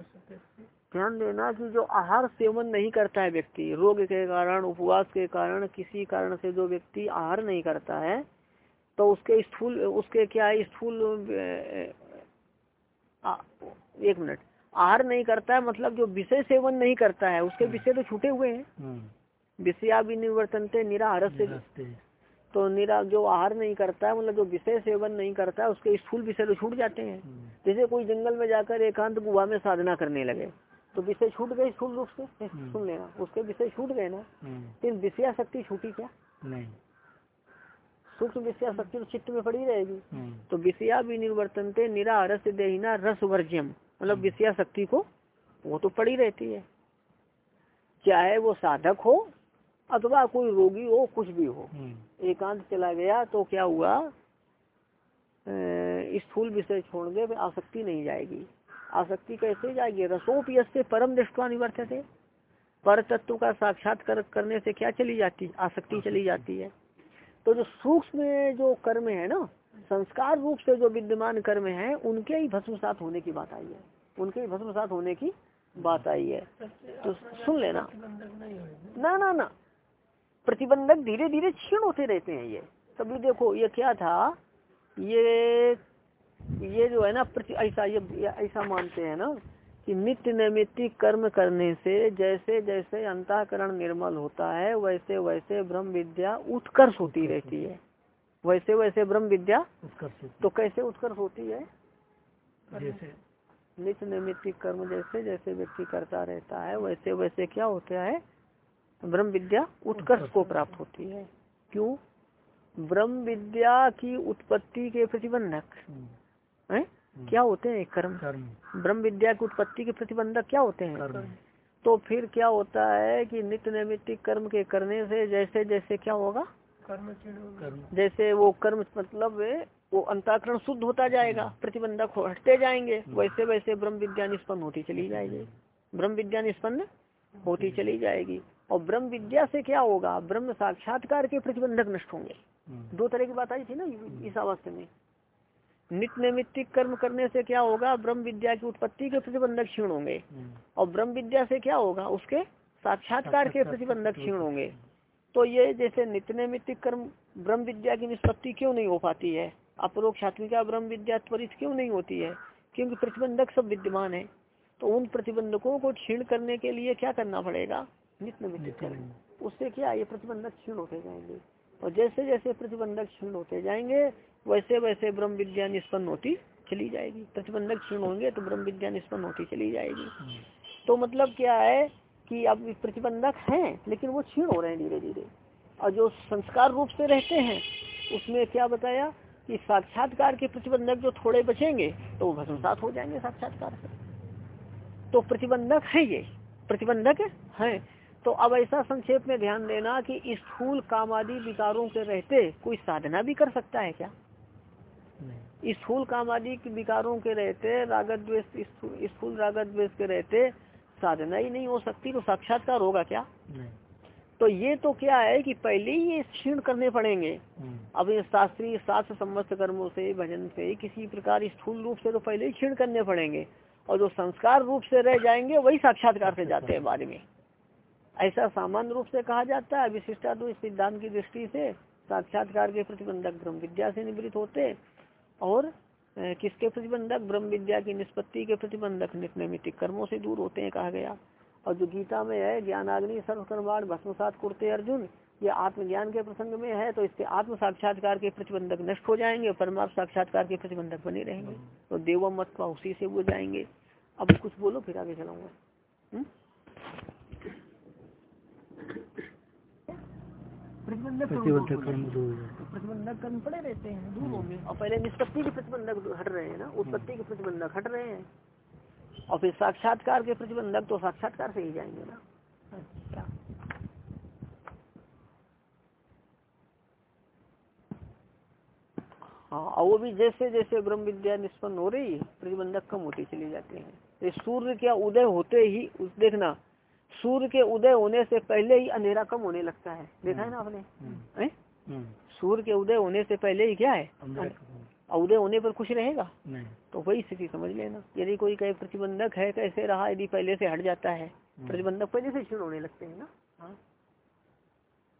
ध्यान देना कि जो आहार सेवन नहीं करता है व्यक्ति रोग के कारण उपवास के कारण किसी कारण से जो व्यक्ति आहार नहीं करता है तो उसके स्थूल उसके क्या है स्थूल एक मिनट आहार नहीं करता है मतलब जो विषय सेवन नहीं करता है उसके हम्म। विषय तो छूटे हुए हैं हम्म। विषया भी निवर्तनते निराहार से तो निरा जो आहार नहीं करता है मतलब जो विषय सेवन नहीं करता है उसके स्थूल विषय तो छूट जाते हैं हम्म। जैसे कोई जंगल में जाकर एकांत गुहा में साधना करने लगे तो विषय छूट गए स्थूल रूप से हम्म। सुन लेना। उसके विषय छूट गए ना लेकिन हम्म। विषया शक्ति छूटी क्या? नहीं। सूक्ष्म विषया शक्ति तो चित्त में पड़ी रहेगी। तो विषया भी निर्वर्तनते निरा रस देना रस वर्ज्यम मतलब विषया शक्ति को वो तो पड़ी रहती है। चाहे वो साधक हो अथवा कोई रोगी हो कुछ भी हो। हम्म। एकांत चला गया तो क्या हुआ? स्थूल विषय छोड़ गए आसक्ति नहीं जाएगी। आसक्ति कैसे जाएगी। रसोपयस से परम दृष्टवा निवर्त थे पर तत्व का साक्षात्कार करने से क्या चली जाती, आसक्ति चली जाती है? तो जो सूक्ष्म जो कर्म है ना, संस्कार रूप से जो विद्यमान कर्म है, उनके ही भस्म भस्मसात होने की बात आई है। उनके ही भस्म भस्मसात होने की बात आई है। तो सुन लेना। ना ना ना। प्रतिबंधक धीरे धीरे क्षीण होते रहते हैं ये। तभी देखो, ये क्या था? ये ये जो है ना प्रति ऐसा ये ऐसा मानते हैं ना कि नित्य नैमित्तिक कर्म करने से जैसे जैसे अंतकरण निर्मल होता है वैसे वैसे ब्रह्म विद्या उत्कर्ष होती रहती है। वैसे वैसे ब्रह्म विद्या उत्कर्ष तो कैसे उत्कर्ष होती है? जैसे नित्य नैमित्तिक कर्म जैसे जैसे व्यक्ति करता रहता है वैसे वैसे क्या होता है? ब्रह्म विद्या उत्कर्ष को प्राप्त होती है। क्यों? ब्रह्म विद्या की उत्पत्ति के प्रतिबंधक। है? हम्म। क्या होते हैं कर्म? ब्रह्म विद्या की उत्पत्ति के प्रतिबंधक क्या होते हैं? तो फिर क्या होता है कि नित्य नैमित्तिक कर्म के करने से जैसे जैसे क्या होगा? कर्म जैसे वो कर्म मतलब वो अंताकरण शुद्ध होता जाएगा हम्म। प्रतिबंधक हटते जाएँगे हम्म। वैसे वैसे ब्रह्म विद्या निष्पन्न होती चली जाएगी। ब्रह्म विद्या निष्पन्न होती चली जाएगी। और ब्रह्म विद्या से क्या होगा? ब्रह्म साक्षात्कार के प्रतिबंधक नष्ट होंगे। दो तरह की बात आई थी ना इस अवस्था में। नित्य नैमित्तिक कर्म करने से क्या होगा? ब्रह्म विद्या की उत्पत्ति के प्रतिबंधक क्षीण होंगे। हम्म। और ब्रह्म विद्या से क्या होगा? उसके साक्षात्कार के प्रतिबंधक क्षीण होंगे। तो ये जैसे नित्य नैमित्तिक कर्म ब्रह्म विद्या की निष्पत्ति क्यों नहीं हो पाती है? अपरोक्षात्मिका ब्रह्म विद्या त्वरित क्यों नहीं होती है? क्योंकि प्रतिबंधक सब विद्यमान है। तो उन प्रतिबंधकों को क्षीण करने के लिए क्या करना पड़ेगा? नित्य नैमित्तिक उससे क्या ये प्रतिबंधक क्षीण होते जाएँगे? और जैसे जैसे प्रतिबंधक क्षीण होते जाएँगे वैसे वैसे ब्रह्म विद्या निष्पन्न होती चली जाएगी। प्रतिबंधक क्षीण होंगे तो ब्रह्म विद्या निष्पन्न होती चली जाएगी। तो मतलब क्या है कि अब प्रतिबंधक हैं लेकिन वो क्षीण हो रहे हैं धीरे धीरे और जो संस्कार रूप से रहते हैं उसमें क्या बताया कि साक्षात्कार के प्रतिबंधक जो थोड़े बचेंगे तो वो भसमसात हो जाएँगे साक्षात्कार से। तो प्रतिबंधक है ये प्रतिबंधक है। तो अब ऐसा संक्षेप में ध्यान देना कि स्थूल कामादि विकारों के रहते कोई साधना भी कर सकता है क्या? स्थूल काम कामादि विकारों के रहते रागत द्वेष स्थूल रागत द्वेष के रहते साधना ही नहीं हो सकती तो साक्षात्कार होगा क्या? तो ये तो क्या है कि पहले ही ये क्षीण करने पड़ेंगे। हम्म। अब शास्त्रीय शास्त्र समस्त कर्मों से भजन से किसी प्रकार स्थूल रूप से तो पहले ही क्षीण करने पड़ेंगे। और जो संस्कार रूप से रह जाएँगे वही साक्षात्कार से जाते हैं बाद में। ऐसा सामान्य रूप से कहा जाता है विशिष्टाद्वैत सिद्धांत की दृष्टि से साक्षात्कार के प्रतिबंधक ब्रह्म विद्या से निवृत्त होते और किसके प्रतिबंधक? ब्रह्म विद्या की निष्पत्ति के प्रतिबंधक। नित्यनैमितिक कर्मों से दूर होते हैं कहा गया। और जो गीता में है ज्ञानाग्नि सर्वकर्माण भस्मसात कुर्ते अर्जुन ये आत्मज्ञान के प्रसंग में है तो इसके आत्म साक्षात्कार के प्रतिबंधक नष्ट हो जाएँगे परमात्म साक्षात्कार के प्रतिबंधक बने रहेंगे। तो देवम मत उसी से वो जाएँगे। अब कुछ बोलो फिर आगे चलाऊँगा। हम्म? प्रतिबंधक कर्म प्रतिबंधक कर्म पड़े रहते हैं दूर होंगे। और पहले निष्पत्ति के प्रतिबंधक हट रहे हैं ना उत्पत्ति के प्रतिबंधक हट रहे हैं। और फिर साक्षात्कार के प्रतिबंधक तो साक्षात्कार से ही जाएँगे ना। अच्छा। हाँ और वो भी जैसे जैसे ब्रह्म विद्या निष्पन्न हो रही प्रतिबंधक कम होते चले जाते हैं। तो सूर्य क्या उदय होते ही उस देखना सूर्य के उदय होने से पहले ही अंधेरा कम होने लगता है। देखा है ना आपने? हम्म। हम्म। सूर्य के उदय होने से पहले ही क्या है? उदय होने पर कुछ रहेगा? नहीं। तो वही स्थिति समझ लेना। यदि कोई कहे प्रतिबंधक है कैसे रहा? यदि पहले से हट जाता है हम्म। प्रतिबंधक पहले से क्षीण होने लगते हैं ना? हाँ।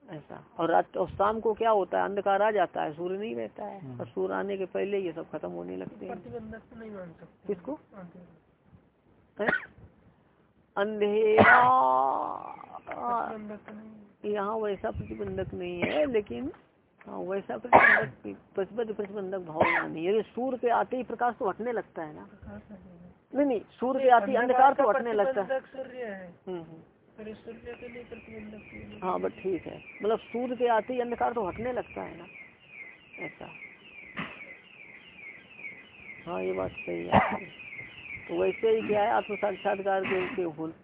ऐसा। और रात और शाम को क्या होता है? अंधकार आ जाता है सूर्य नहीं रहता है। और सूर्य आने के पहले ये सब खत्म होने लगते हैं। प्रतिबंधक नहीं मान सकते। किसको? अंधेरा। यहाँ वैसा प्रतिबंधक नहीं है लेकिन हाँ वैसा प्रतिबंधक प्रतिबद्ध प्रतिबंधक भावना नहीं है। सूर्य के आते ही प्रकाश तो हटने लगता है ना। नहीं नहीं सूर्य के आते ही अंधकार तो हटने लगता है। हम्म, हम्म। हाँ। बस ठीक है। मतलब सूर्य के आते ही अंधकार तो हटने लगता है ना। ऐसा। हाँ ये बात सही है। तो वैसे ही क्या है आत्म साक्षात्कार के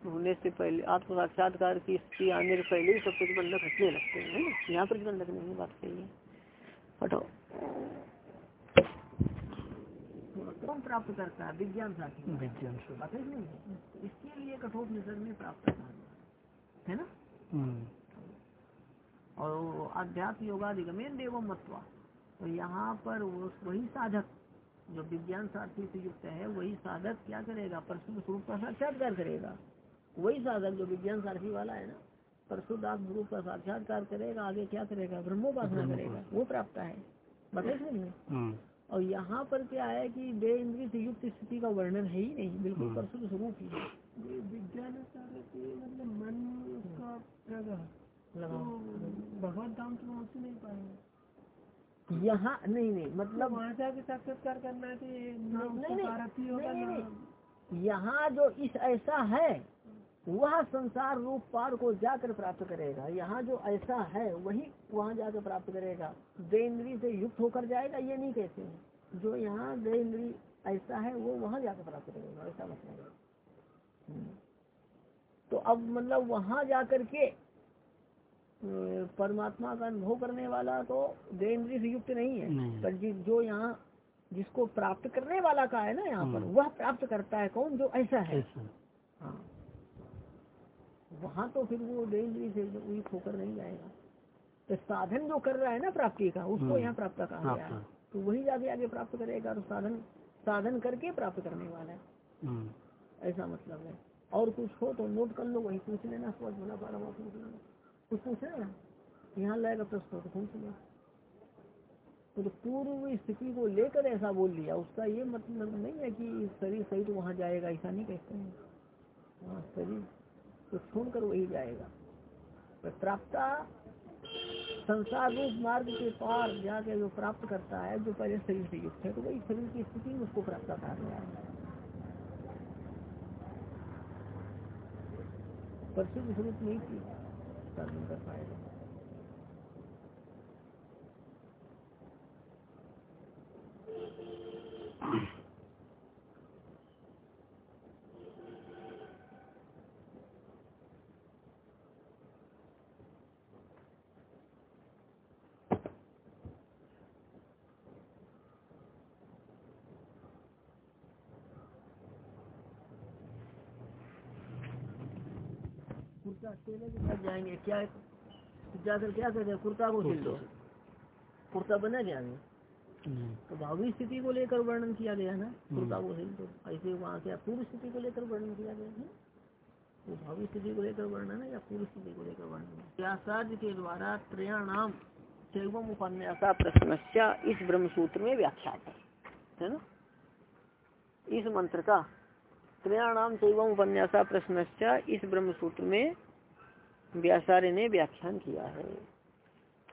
होने से पहले आत्म साक्षात्कार की स्थिति आने से पहले ही सब प्रतिबंधक हटने लगते हैं ना? यहाँ प्रतिबंधक नहीं बात सही है। हटो। कौन प्राप्त करता है? विज्ञान साथी। विज्ञान इसके लिए कठोर निसर्ग में प्राप्त है। ना? हम्म। और अध्यात्म योगाधिगमेन देवम मत्वा तो यहाँ पर वही साधक जो विज्ञान साथी से युक्त है वही साधक क्या करेगा? परशुद्ध स्वरूप का साक्षात्कार करेगा। वही साधक जो विज्ञान सारथी वाला है ना परशुद्ध आत्म स्वरूप का साक्षात्कार करेगा आगे क्या करेगा? ब्रह्मोपासना करेगा। वो प्राप्त है। बताए नहीं हम्म। और यहाँ पर क्या है कि दे इंद्री से युक्त स्थिति का वर्णन है ही नहीं बिल्कुल हम्म। परशुद्ध स्वरूप ही है। विज्ञान मतलब मन उसका तो भगवत धाम तो पहुँच नहीं पाएँगे। यहाँ नहीं नहीं मतलब वहाँ जाके साक्षात्कार करना है यहाँ जो इस ऐसा है वह संसार रूप पार को जाकर प्राप्त करेगा। यहाँ जो ऐसा है वही वहाँ जाकर प्राप्त करेगा। देन्द्री से युक्त होकर जाएगा ये नहीं कहते हैं। जो यहाँ देन्द्री ऐसा है वो वहाँ जाकर प्राप्त करेगा ऐसा मतलब। तो अब मतलब वहाँ जाकर के परमात्मा का अनुभव करने वाला तो देन्द्रिय से युक्त नहीं है। पर जो यहाँ जिसको प्राप्त करने वाला का है ना यहाँ पर हम्म। वह प्राप्त करता है कौन? जो ऐसा है। हाँ। वहाँ तो फिर वो देन्द्रिय से युक्त होकर नहीं जाएगा। तो साधन जो कर रहा है ना प्राप्ति का उसको हम्म। यहाँ प्राप्त कहा गया है। तो वही जाके आगे प्राप्त करेगा तो साधन साधन करके प्राप्त करने वाला है। हम्म। ऐसा मतलब है। और कुछ हो तो नोट कर लो वही पूछ लेना बना पा रहा पूछ लेना यहाँ लाएगा प्रश्न तो पूछ लिया तो पूर्व स्थिति को लेकर ऐसा बोल लिया उसका ये मतलब नहीं है कि शरीर सही तो वहाँ जाएगा, ऐसा नहीं कहते हैं। हाँ शरीर तो छोड़कर वही जाएगा। तो प्राप्त संसार रूप मार्ग के पार जाके जो प्राप्त करता है, जो पहले शरीर से युक्त है तो वही शरीर की स्थिति में उसको प्राप्त कहा गया है प्रसिद्ध स्वरूप नहीं थी। साधन कर पाएगा साथ जाएँगे क्या जाकर क्या कहते हैं कुर्ता को सिल दो। कुर्ता। बना क्या तो भावी स्थिति को लेकर वर्णन किया गया ना? कुर्ता को सिल दो। ऐसे वहाँ क्या पूर्व स्थिति को लेकर वर्णन किया गया है तो भावी स्थिति को लेकर वर्णन है या पूर्व स्थिति को लेकर वर्णन व्यासार्य के द्वारा त्रयाणाम चैवम उपन्यासा प्रश्न इस ब्रह्म सूत्र में व्याख्या है? ना? इस मंत्र का त्रयाणाम चैवम उपन्यासा प्रश्न इस ब्रह्म सूत्र में व्यासार्य ने व्याख्यान किया है।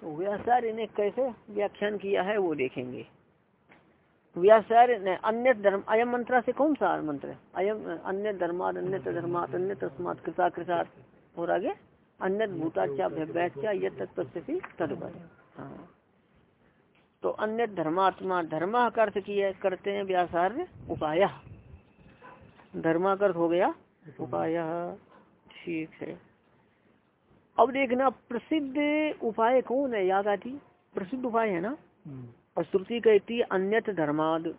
तो व्यासार्य ने कैसे व्याख्यान किया है वो देखेंगे। व्यासार्य ने अन्य धर्म, अयम मंत्रा से कौन सा मंत्र अयम, अन्य धर्माद, अन्य धर्मात, अन्य तस्मात कृषा कृतार्थ। और आगे अन्य भूताचा भव्याचा यह तदपर हाँ। तो अन्य धर्मात्मा धर्म अर्थ किया करते हैं व्यासार्य उपाय। धर्मा हो गया उपाय। ठीक है। अब देखना प्रसिद्ध उपाय कौन है? याद आती? प्रसिद्ध उपाय है ना? हम्म। और श्रुति कहती है अन्यत धर्माद।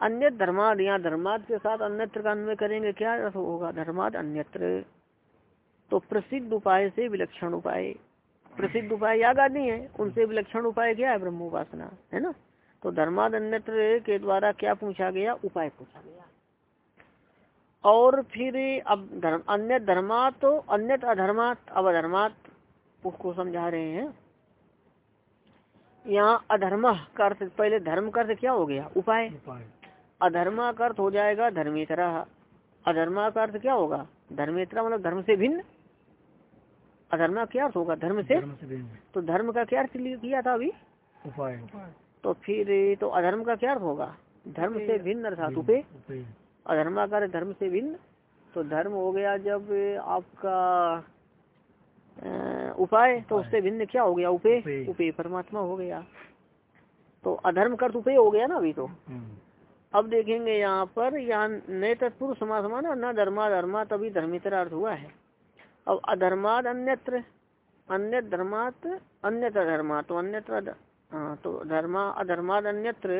अन्य धर्माद यहाँ धर्माद के साथ अन्यत्र का अन्वय करेंगे क्या अर्थ होगा? धर्माद अन्यत्र। तो प्रसिद्ध उपाय से विलक्षण उपाय। प्रसिद्ध उपाय याद आदि है? उनसे विलक्षण उपाय क्या है? ब्रह्मोपासना है ना? तो धर्माद अन्यत्र के द्वारा क्या पूछा गया? उपाय पूछा गया। और फिर अब धर्म अन्य धर्मात तो अन्य अधर्मात अब अधर्मात उसको समझा रहे हैं। यहाँ अधर्म का अर्थ पहले धर्म का अर्थ क्या हो गया? उपाय। अधर्मा का अर्थ हो जाएगा धर्मेतरा। अधर्मा का अर्थ क्या होगा? धर्मेतरा मतलब धर्म से भिन्न। अधर्मा क्या अर्थ होगा? धर्म से, तो धर्म का क्या अर्थ किया था अभी? उपाय। तो फिर तो अधर्म का क्या अर्थ होगा? धर्म से भिन्न अर्थात उपे अधर्मा का धर्म से भिन्न। तो धर्म हो गया जब आपका उपाय तो उससे भिन्न क्या हो गया? उपे उपे परमात्मा हो गया। तो अधर्म कर उपे हो गया ना अभी तो। हम्म। अब देखेंगे यहाँ पर यहाँ नए तत्पुरुष समास माना न धर्मा धर्मा तभी धर्मेतर अर्थ हुआ है। अब अधर्माद अन्यत्र अन्य धर्मात अन्य धर्मा तो अन्यत्र हाँ तो धर्मा अधर्माद अन्यत्र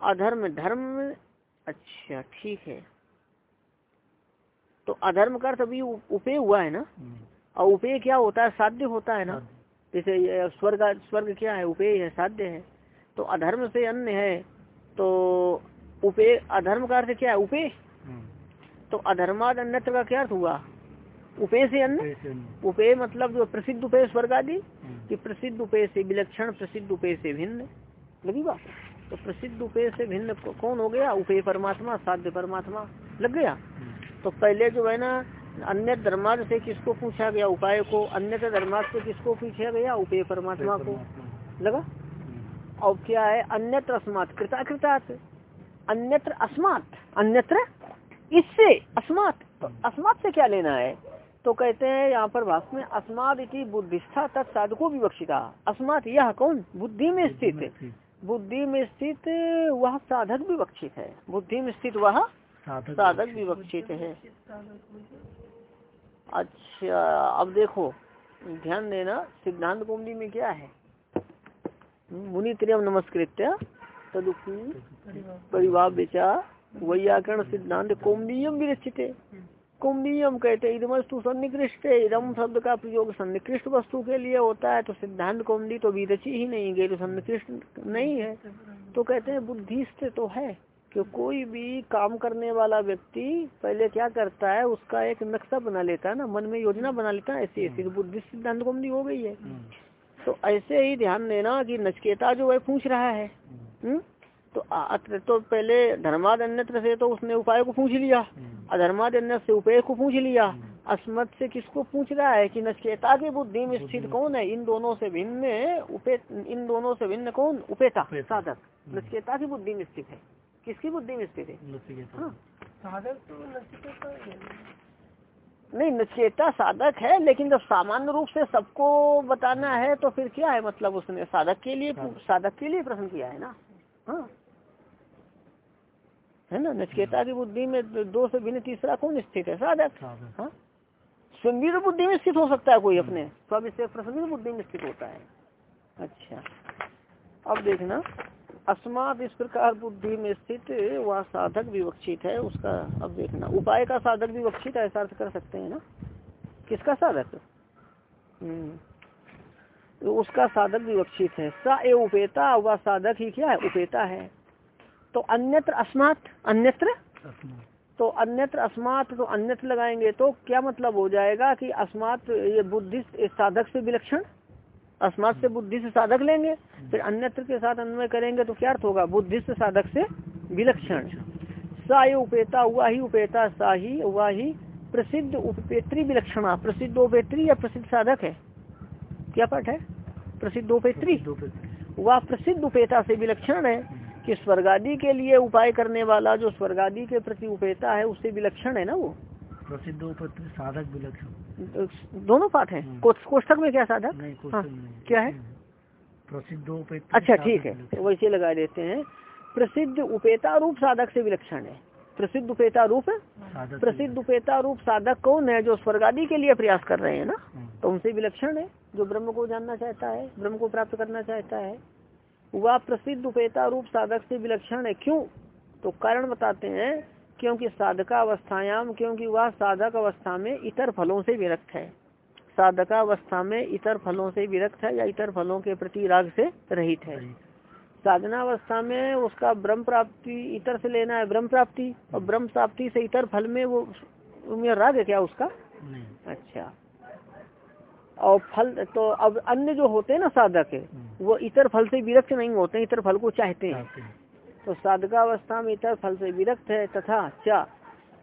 अधर्म धर्म अच्छा ठीक है। तो अधर्म का अर्थ अभी उपे हुआ है ना? हम्म। और उपे क्या होता है? साध्य होता है ना? जैसे स्वर्ग स्वर्ग क्या है? उपे है साध्य है। तो अधर्म से अन्य है तो उपे अधर्म का अर्थ क्या है? उपे हम्म। तो अधर्माद अन्यत्र का क्या अर्थ हुआ? उपे से अन्य? उपे मतलब जो प्रसिद्ध उपे स्वर्ग आदि? हम्म। कि प्रसिद्ध उपे से विलक्षण प्रसिद्ध उपे से भिन्न। लगी बात? तो प्रसिद्ध उपे से भिन्न कौन हो गया? उपे परमात्मा साध्य परमात्मा। लग गया? हम्म। तो पहले जो है ना अन्य धर्मार्थ से किसको पूछा गया? उपाय को। अन्य धर्मार्थ से किसको पूछा गया? उपे परमात्मा को। लगा। और क्या है? अन्यत्र अस्मात। कृताकृतात्। अन्यत्र अस्मात। अन्यत्र इससे अस्मात। तो हम्म। अस्मात से क्या लेना है? तो कहते हैं यहाँ पर भाष में अस्माद इति बुद्धिस्था तत्साधको विवक्षिता। अस्मात यह कौन? बुद्धि में स्थित। बुद्धि में स्थित वह साधक विवक्षित है। बुद्धि में स्थित वह साधक विवक्षित। है। अच्छा अब देखो ध्यान देना सिद्धांत कुंडली में क्या है? मुनि त्रियम नमस्कृत तदुक्ति परिवार। विचार वैयाकरण सिद्धांत कोमनीयम विरचित। कुंभीयम कहते इधमस्तु सन्निकृष्ट इधम शब्द का प्रयोग सन्निकृष्ट वस्तु के लिए होता है तो सिद्धांत कौमली तो विरची ही नहीं गई तो सन्निकृष्ट नहीं है। तो कहते हैं बुद्धिस्ट तो है कि कोई भी काम करने वाला व्यक्ति पहले क्या करता है उसका एक नक्शा बना लेता है ना मन में योजना बना लेता है ऐसी ऐसी तो बुद्धि सिद्धांत कौमली हो गई है। तो ऐसे ही ध्यान देना कि नचकेता जो है पूछ रहा है हम्म? तो अत्र तो पहले धर्माद अन्यत्र से तो उसने उपाय को पूछ लिया। हम्म। अधर्माद अन्य से उपाय को पूछ लिया। हम्म। अस्मत से किसको पूछ रहा है कि नचकेता की बुद्धि में स्थित कौन है? इन दोनों से भिन्न उपे इन दोनों से भिन्न कौन? उपेता साधक। हम्म। नचकेता की बुद्धि में स्थित है। किसकी बुद्धि में स्थित है? हाँ। साधक तो नहीं नचेता साधक है लेकिन जब सामान्य रूप से सबको बताना है तो फिर क्या है मतलब उसने साधक के लिए साधक के लिए प्रश्न किया है ना? हाँ। है ना? नचकेता की बुद्धि में दो से भिन्न तीसरा कौन स्थित है? साधक। हाँ? बुद्धि में स्थित हो सकता है कोई अपने। सब इससे प्रसंग बुद्धि में स्थित होता है। अच्छा। अब देखना। अस्मात इस प्रकार बुद्धि में स्थित वह साधक विवक्षित है उसका अब देखना। उपाय का साधक विवक्षित ऐसा अर्थ कर सकते हैं ना? किसका साधक? हम्म तो उसका साधक विवक्षित है। स ए उपेता वह साधक ही क्या है? उपेता है। तो अन्यत्र अस्मात अन्यत्र? तो अन्यत्र अस्मात तो अन्यत्र लगाएँगे तो क्या मतलब हो जाएगा कि अस्मात ये बुद्धि साधक से विलक्षण? अस्मात से बुद्धि से साधक लेंगे फिर अन्यत्र के साथ अन्वय करेंगे तो क्या अर्थ होगा? बुद्धि से साधक से विलक्षण। सा ये उपेता हुआ ही उपेता सा ही हुआ ही प्रसिद्ध उपेत्री विलक्षणा। प्रसिद्ध उपेत्री या प्रसिद्ध साधक है? क्या पाठ है? प्रसिद्ध उपेत्री वह प्रसिद्ध उपेता से विलक्षण है कि स्वर्गादि के लिए उपाय करने वाला जो स्वर्गादि के प्रति उपेता है उससे विलक्षण है ना वो? प्रसिद्ध साधक विलक्षण। दोनों पाठ है? हम्म। कोष्ठक में क्या साधक? नहीं, हाँ, क्या है? प्रसिद्ध अच्छा ठीक है। वैसे लगा देते हैं। प्रसिद्ध उपेता रूप साधक से विलक्षण है। प्रसिद्ध उपेता रूप? प्रसिद्ध उपेता रूप साधक कौन है जो स्वर्गादि के लिए प्रयास कर रहे हैं ना हम्म। तो उनसे विलक्षण है। जो ब्रह्म को जानना चाहता है ब्रह्म को प्राप्त करना चाहता है वह प्रसिद्ध उपेता रूप साधक से विलक्षण है। क्यों? तो कारण बताते हैं क्योंकि साधका अवस्थायाम क्योंकि वह साधक अवस्था में इतर फलों से विरक्त है। साधका अवस्था में इतर फलों से विरक्त है या इतर फलों के प्रति राग से रहित है। साधनावस्था में उसका ब्रह्म प्राप्ति इतर से लेना है ब्रह्म प्राप्ति। और ब्रह्म प्राप्ति से इतर फल में वो उनमें राग है क्या उसका? नहीं। अच्छा। और फल तो अब अन्य जो होते हैं ना साधक हम्म। वो इतर फल से विरक्त नहीं होते इतर फल को चाहते हैं तो साधकावस्था में इतर फल से विरक्त है तथा क्या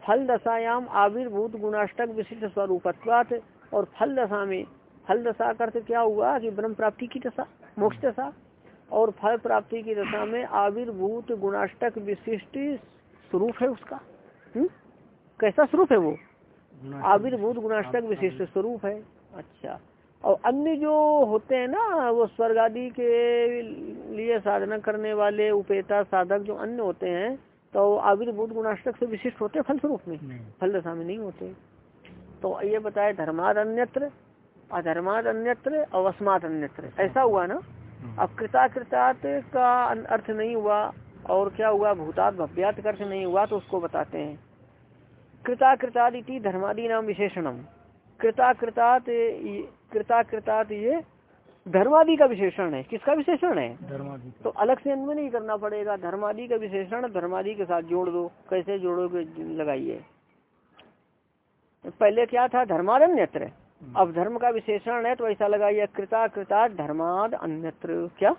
फल दशायाम आविर्भूत गुणाष्टक विशिष्ट स्वरूपत्वात और फल दशा में फल दशा करते क्या हुआ कि ब्रह्म प्राप्ति की दशा मोक्ष दशा और फल प्राप्ति की दशा में आविर्भूत गुणाष्टक विशिष्ट स्वरूप है उसका हुँ? हम्म? कैसा स्वरूप है वो आविर्भूत गुणाष्टक विशिष्ट स्वरूप है अच्छा। और अन्य जो होते हैं ना वो स्वर्ग आदि के लिए साधना करने वाले उपेता साधक जो अन्य होते हैं तो आविर्भूत गुणाष्टक से विशिष्ट होते फल स्वरूप में। फल दशा में नहीं होते। तो ये बताए धर्माद अन्यत्र अधर्माद अन्यत्र अवस्मात अन्यत्र ऐसा हुआ ना? हम्म। अब कृताकृतात का अर्थ नहीं हुआ और क्या हुआ? भूतात भव्यात अर्थ नहीं हुआ तो उसको बताते हैं। कृताकृतादिति धर्मादि नाम विशेषणम। कृताकृतात कृताकृतात ये धर्मादि का विशेषण है। किसका विशेषण है? धर्मादि तो अलग से अन्य नहीं करना पड़ेगा। धर्मादि का विशेषण धर्मादि के साथ जोड़ दो। कैसे जोड़ोगे? लगाइए। पहले क्या था? धर्माद अन्यत्र हम्म। अब धर्म का विशेषण है तो ऐसा लगाइए कृता कृताद धर्माद अन्यत्र। क्या?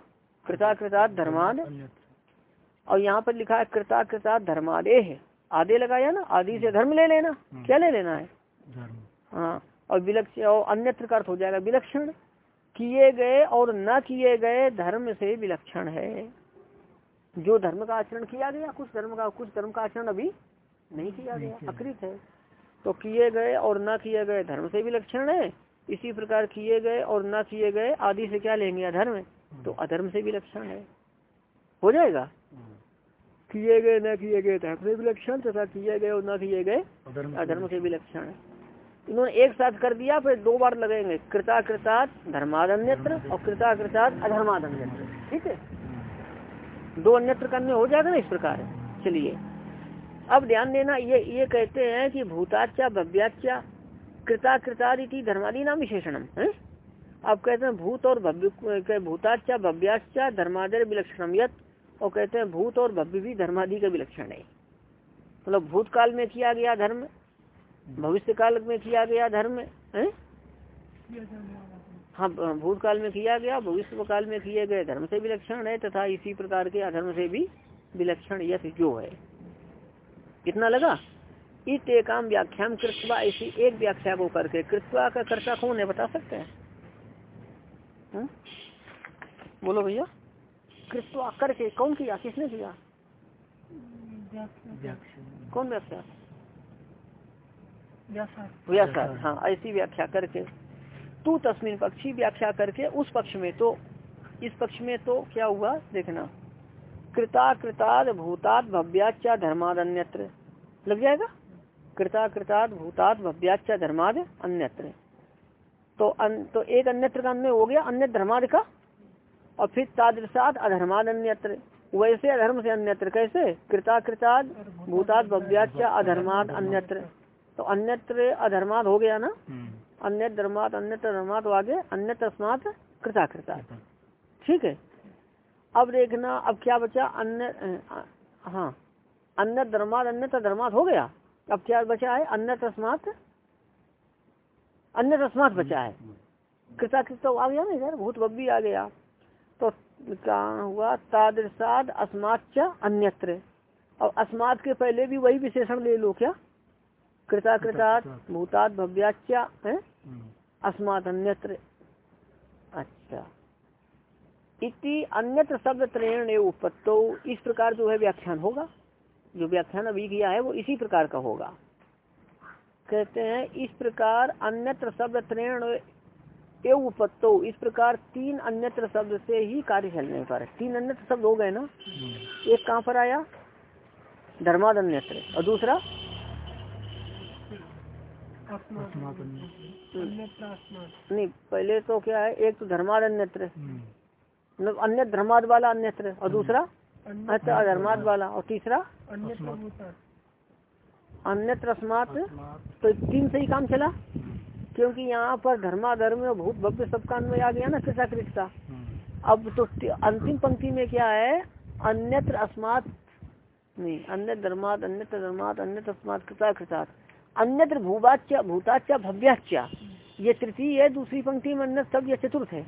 कृता कृताद धर्माद और यहाँ पर लिखा है कृता कृताद धर्मादे। है आदे लगाया ना? आदि से धर्म ले लेना। हम्म। क्या ले लेना है? हाँ और विलक्षण और अन्यत्र का अर्थ हो जाएगा विलक्षण। किए गए और न किए गए धर्म से विलक्षण है। जो धर्म का आचरण किया गया कुछ धर्म का कुछ धर्म का आचरण अभी नहीं किया नहीं गया अकृत है। तो किए गए और न किए गए धर्म से विलक्षण है। इसी प्रकार किए गए और न किए गए आदि से क्या लेंगे अधर्म? तो अधर्म से विलक्षण है। हो जाएगा? किए गए न किए गए धर्म से विलक्षण तथा किए गए और न किए गए अधर्म से विलक्षण है। इन्होंने एक साथ कर दिया, फिर दो बार लगेंगे। कृता कृतात् धर्माद अन्यत्र और कृता कृतात् अधर्माद अन्यत्र ठीक है? दो अन्यत्र करने हो जाएगा ना इस प्रकार। चलिए। अब ध्यान देना, ये ये कहते हैं कि भूताच्या भव्याच्या कृता, कृतादिति, धर्मादि नाम विशेषणम, है? अब कहते हैं भूत और भव्य भूताच्या भव्याच्या धर्मादर विलक्षणम यत, और कहते हैं भूत और भव्य भी धर्मादि का विलक्षण है। मतलब भूतकाल में किया गया धर्म भविष्य काल में किया गया धर्म है? हाँ भूतकाल में किया गया भविष्य काल में किए गए धर्म से विलक्षण है तथा इसी प्रकार के अधर्म से भी विलक्षण यश जो है। कितना लगा? इत एकाम व्याख्यान कृत्वा ऐसी एक व्याख्या को करके कृत्वा का कर्ता कौन है बता सकते हैं? हा? बोलो भैया। कृत्वा करके कौन किया? किसने किया? कौन व्याख्या? व्यासार हाँ ऐसी व्याख्या करके। तू तस्मिन पक्षी व्याख्या करके उस पक्ष में तो इस पक्ष में तो क्या हुआ देखना। कृता कृताद भूतात भव्याचा धर्माद अन्यत्र लग जाएगा? कृता कृताद भूतात भव्याचा धर्माद अन्यत्र। तो अन, तो एक अन्यत्र का अन्य हो गया अन्य धर्माद का। और फिर तादृशाद अधर्माद अन्यत्र वैसे अधर्म से अन्यत्र कैसे? कृता कृताद भूतात भव्याचा अधर्माद अन्यत्र। तो अन्यत्र अधर्मात हो गया ना? हम्म। अन्य धर्मात अन्य धर्मात तो आगे अन्य तस्मात कृता कृता। ठीक है? अब देखना अब क्या बचा? अन्य हाँ। अन्य धर्मात अन्य धर्मात हो गया। अब क्या बचा है? अन्य तस्मात अन्य तस्मात बचा है। कृता कृता आ गया ना यार भूत बब्बी आ गया। तो क्या हुआ? तादृशाद अस्मात अन्यत्र। और अस्मात के पहले भी वही विशेषण ले लो क्या? कृता कृतात् भूतात भव्याच्या है? अस्मात अन्यत्र अच्छा। इति अन्यत्र शब्द त्रयण उपत्तो। इस प्रकार जो है व्याख्यान होगा। जो व्याख्यान अभी किया है वो इसी प्रकार का होगा। कहते हैं इस प्रकार अन्यत्र शब्द त्रयण एवं उपत्तो। इस प्रकार तीन अन्यत्र शब्द से ही कार्य चलने पर तीन अन्यत्र शब्द हो गए ना? हम्म। एक कहाँ पर आया? धर्माद अन्यत्र और दूसरा? नहीं पहले तो क्या है एक तो धर्माद अन्यत्र हम्म। मतलब अन्य धर्माद वाला अन्यत्र और दूसरा? अच्छा अधर्माद वाला। और तीसरा? अन्यत्र अस्मात। तो तीन से ही काम चला? क्योंकि यहाँ पर धर्माधर्म भूत भव्य सबका अन्वय आ गया ना कृषा कृषा अब तो अंतिम पंक्ति में क्या है? अन्यत्र अस्मात। नहीं अन्य धर्मात अन्यत्र धर्मात अन्यत्र अस्मात कृता कृता अन्यत्र भूवाच्य भूताच्य भव्याच्य। ये तृतीय है दूसरी पंक्ति में अन्य शब्द या चतुर्थ है।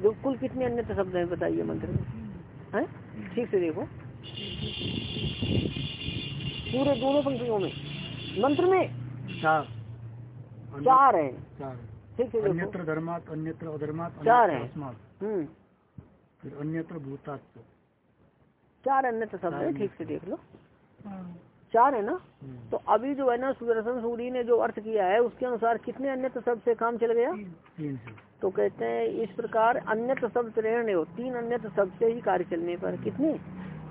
जो कुल कितने अन्य शब्द हैं बताइए मंत्र में। ठीक से देखो। पूरे दोनों पंक्तियों में। मंत्र में चार। चार है। ठीक से देखो। अन्यत्र धर्मात अन्यत्र अधर्मात चार है। हम्म। फिर अन्यत्र भूतात्। चार अन्य शब्द है ठीक से देख लो। हाँ। चार है ना? हम्म। तो अभी जो है ना सुदर्शन सूरी ने जो अर्थ किया है उसके अनुसार कितने अन्य शब्द से काम चल गया? तो कहते हैं इस प्रकार अन्य शब्द रहने हो तीन अन्य शब्द से ही कार्य चलने पर कितने?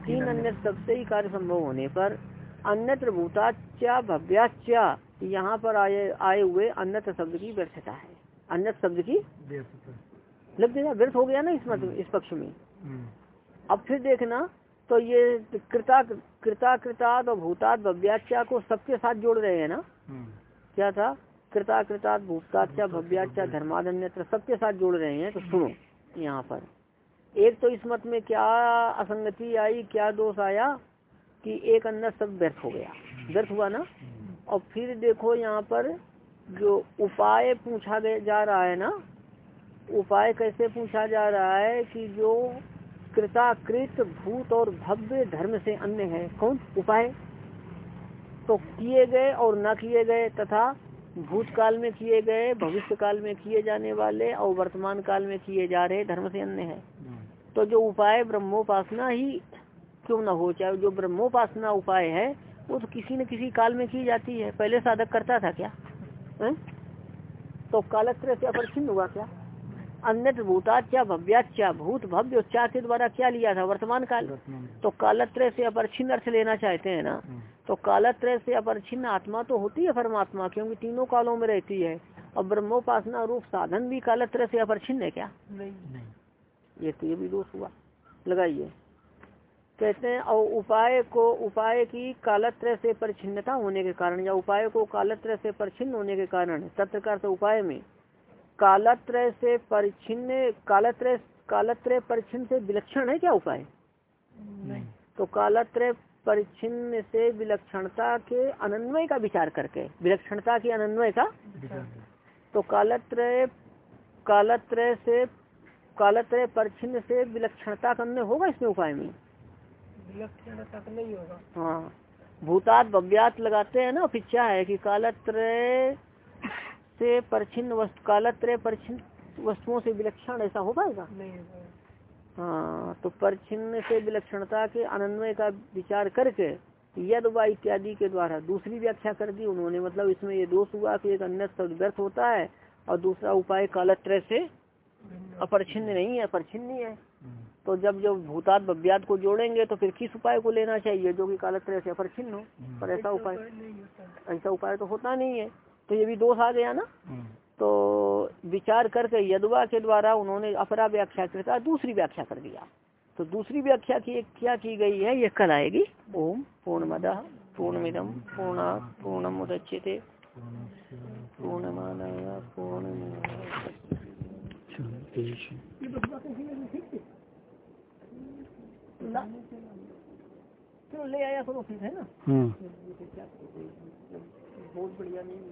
तीन अन्य। शब्द से ही कार्य संभव होने पर अन्यत्र भूताच्या भव्याच्या यहाँ पर आए आए हुए अन्यत्र शब्द की व्यर्थता है। अन्य शब्द की। लग गया व्यर्थ हो गया ना इस मत इस पक्ष में? हम्म। अब फिर देखना तो ये कृता कृता कृताद और भूतात भव्याच्या को सबके साथ जोड़ रहे हैं ना? हम्म। क्या था? कृता कृताद भूताच्या भव्याच्या धर्मादन्यत्र सबके साथ जोड़ रहे हैं तो सुनो यहाँ पर। एक तो इस मत में क्या असंगति आई क्या दोष आया कि एक अंदर सब व्यर्थ हो गया। व्यर्थ हुआ ना? और फिर देखो यहाँ पर जो उपाय पूछा जा रहा है ना? उपाय कैसे पूछा जा रहा है कि जो कृताकृत भूत और भव्य धर्म से अन्य है। कौन? उपाय? तो किए गए और न किए गए तथा भूतकाल में किए गए भविष्य काल में किए जाने वाले और वर्तमान काल में किए जा रहे धर्म से अन्य है। तो जो उपाय ब्रह्मोपासना ही क्यों न हो, चाहे जो ब्रह्मोपासना उपाय है, वो तो किसी न किसी काल में की जाती है। पहले साधक करता था क्या? है? तो कालत्र से अपरिचिन्न हुआ क्या? अन्य भूताच्या भव्याच्या भूत भव्य उच्चार के द्वारा क्या लिया था? वर्तमान। काल तो कालत्रय से अपरिचिन्न अर्थ लेना चाहते हैं ना? हम्म। तो कालत्रय से अपरिचिन्न आत्मा तो होती है परमात्मा क्योंकि तीनों कालों में रहती है। और ब्रह्मोपासना रूप साधन भी कालत्रय से अपरिचिन्न है क्या? नहीं। नहीं। ये तो ये भी दोष हुआ। लगाइए। कहते हैं और उपाय को उपाय की कालत्रय से परिचिन्नता होने के कारण या उपाय को कालत्रय से परिचिन्न होने के कारण तत्कार से उपाय में कालत्रय से परिचिन्न कालत्रय कालत्रय परिचिन्न से विलक्षण है क्या उपाय? तो कालत्रय परिचिन्न से विलक्षणता के अनन्वय का विचार करके विलक्षणता के अनन्वय का? तो कालत्रय कालत्रय से कालत्रय परिचिन्न से विलक्षणता का अन्वय होगा इसमें उपाय में? विलक्षण तक नहीं होगा। हाँ। भूतात भव्यात लगाते हैं ना पिछा है कि कालत्रय से परिचिन्न वस्तु कालत्रय परिचिन्न वस्तुओं से विलक्षण ऐसा हो पाएगा? नहीं हाँ तो परिचिन्न से विलक्षणता के अनन्वय का विचार करके यद व इत्यादि के द्वारा दूसरी व्याख्या कर दी उन्होंने। मतलब इसमें ये दोष हुआ कि एक अन्य शब्द व्यर्थ होता है और दूसरा उपाय कालत्रय से अपरिछिन्न नहीं है परिचिन्न ही है। हम्म। तो जब जब भूतात भव्यात को जोड़ेंगे तो फिर किस उपाय को लेना चाहिए जो कि कालत्रय से अपरिछिन्न हो? पर ऐसा उपाय ऐसा उपाय तो होता नहीं है। तो ये भी दोष आ गया ना? हम्म। तो विचार करके यदवा के द्वारा उन्होंने अपरा व्याख्या करता दूसरी व्याख्या कर दिया। तो दूसरी व्याख्या की क्या की गई है? ये कल आएगी। ओम पूर्णमद पूर्णमिदम पूर्णा पूर्णम उदच्यते। पूर्णमादाय पूर्ण ले आया करो फिर है ना? हम्म। बहुत बढ़िया नहीं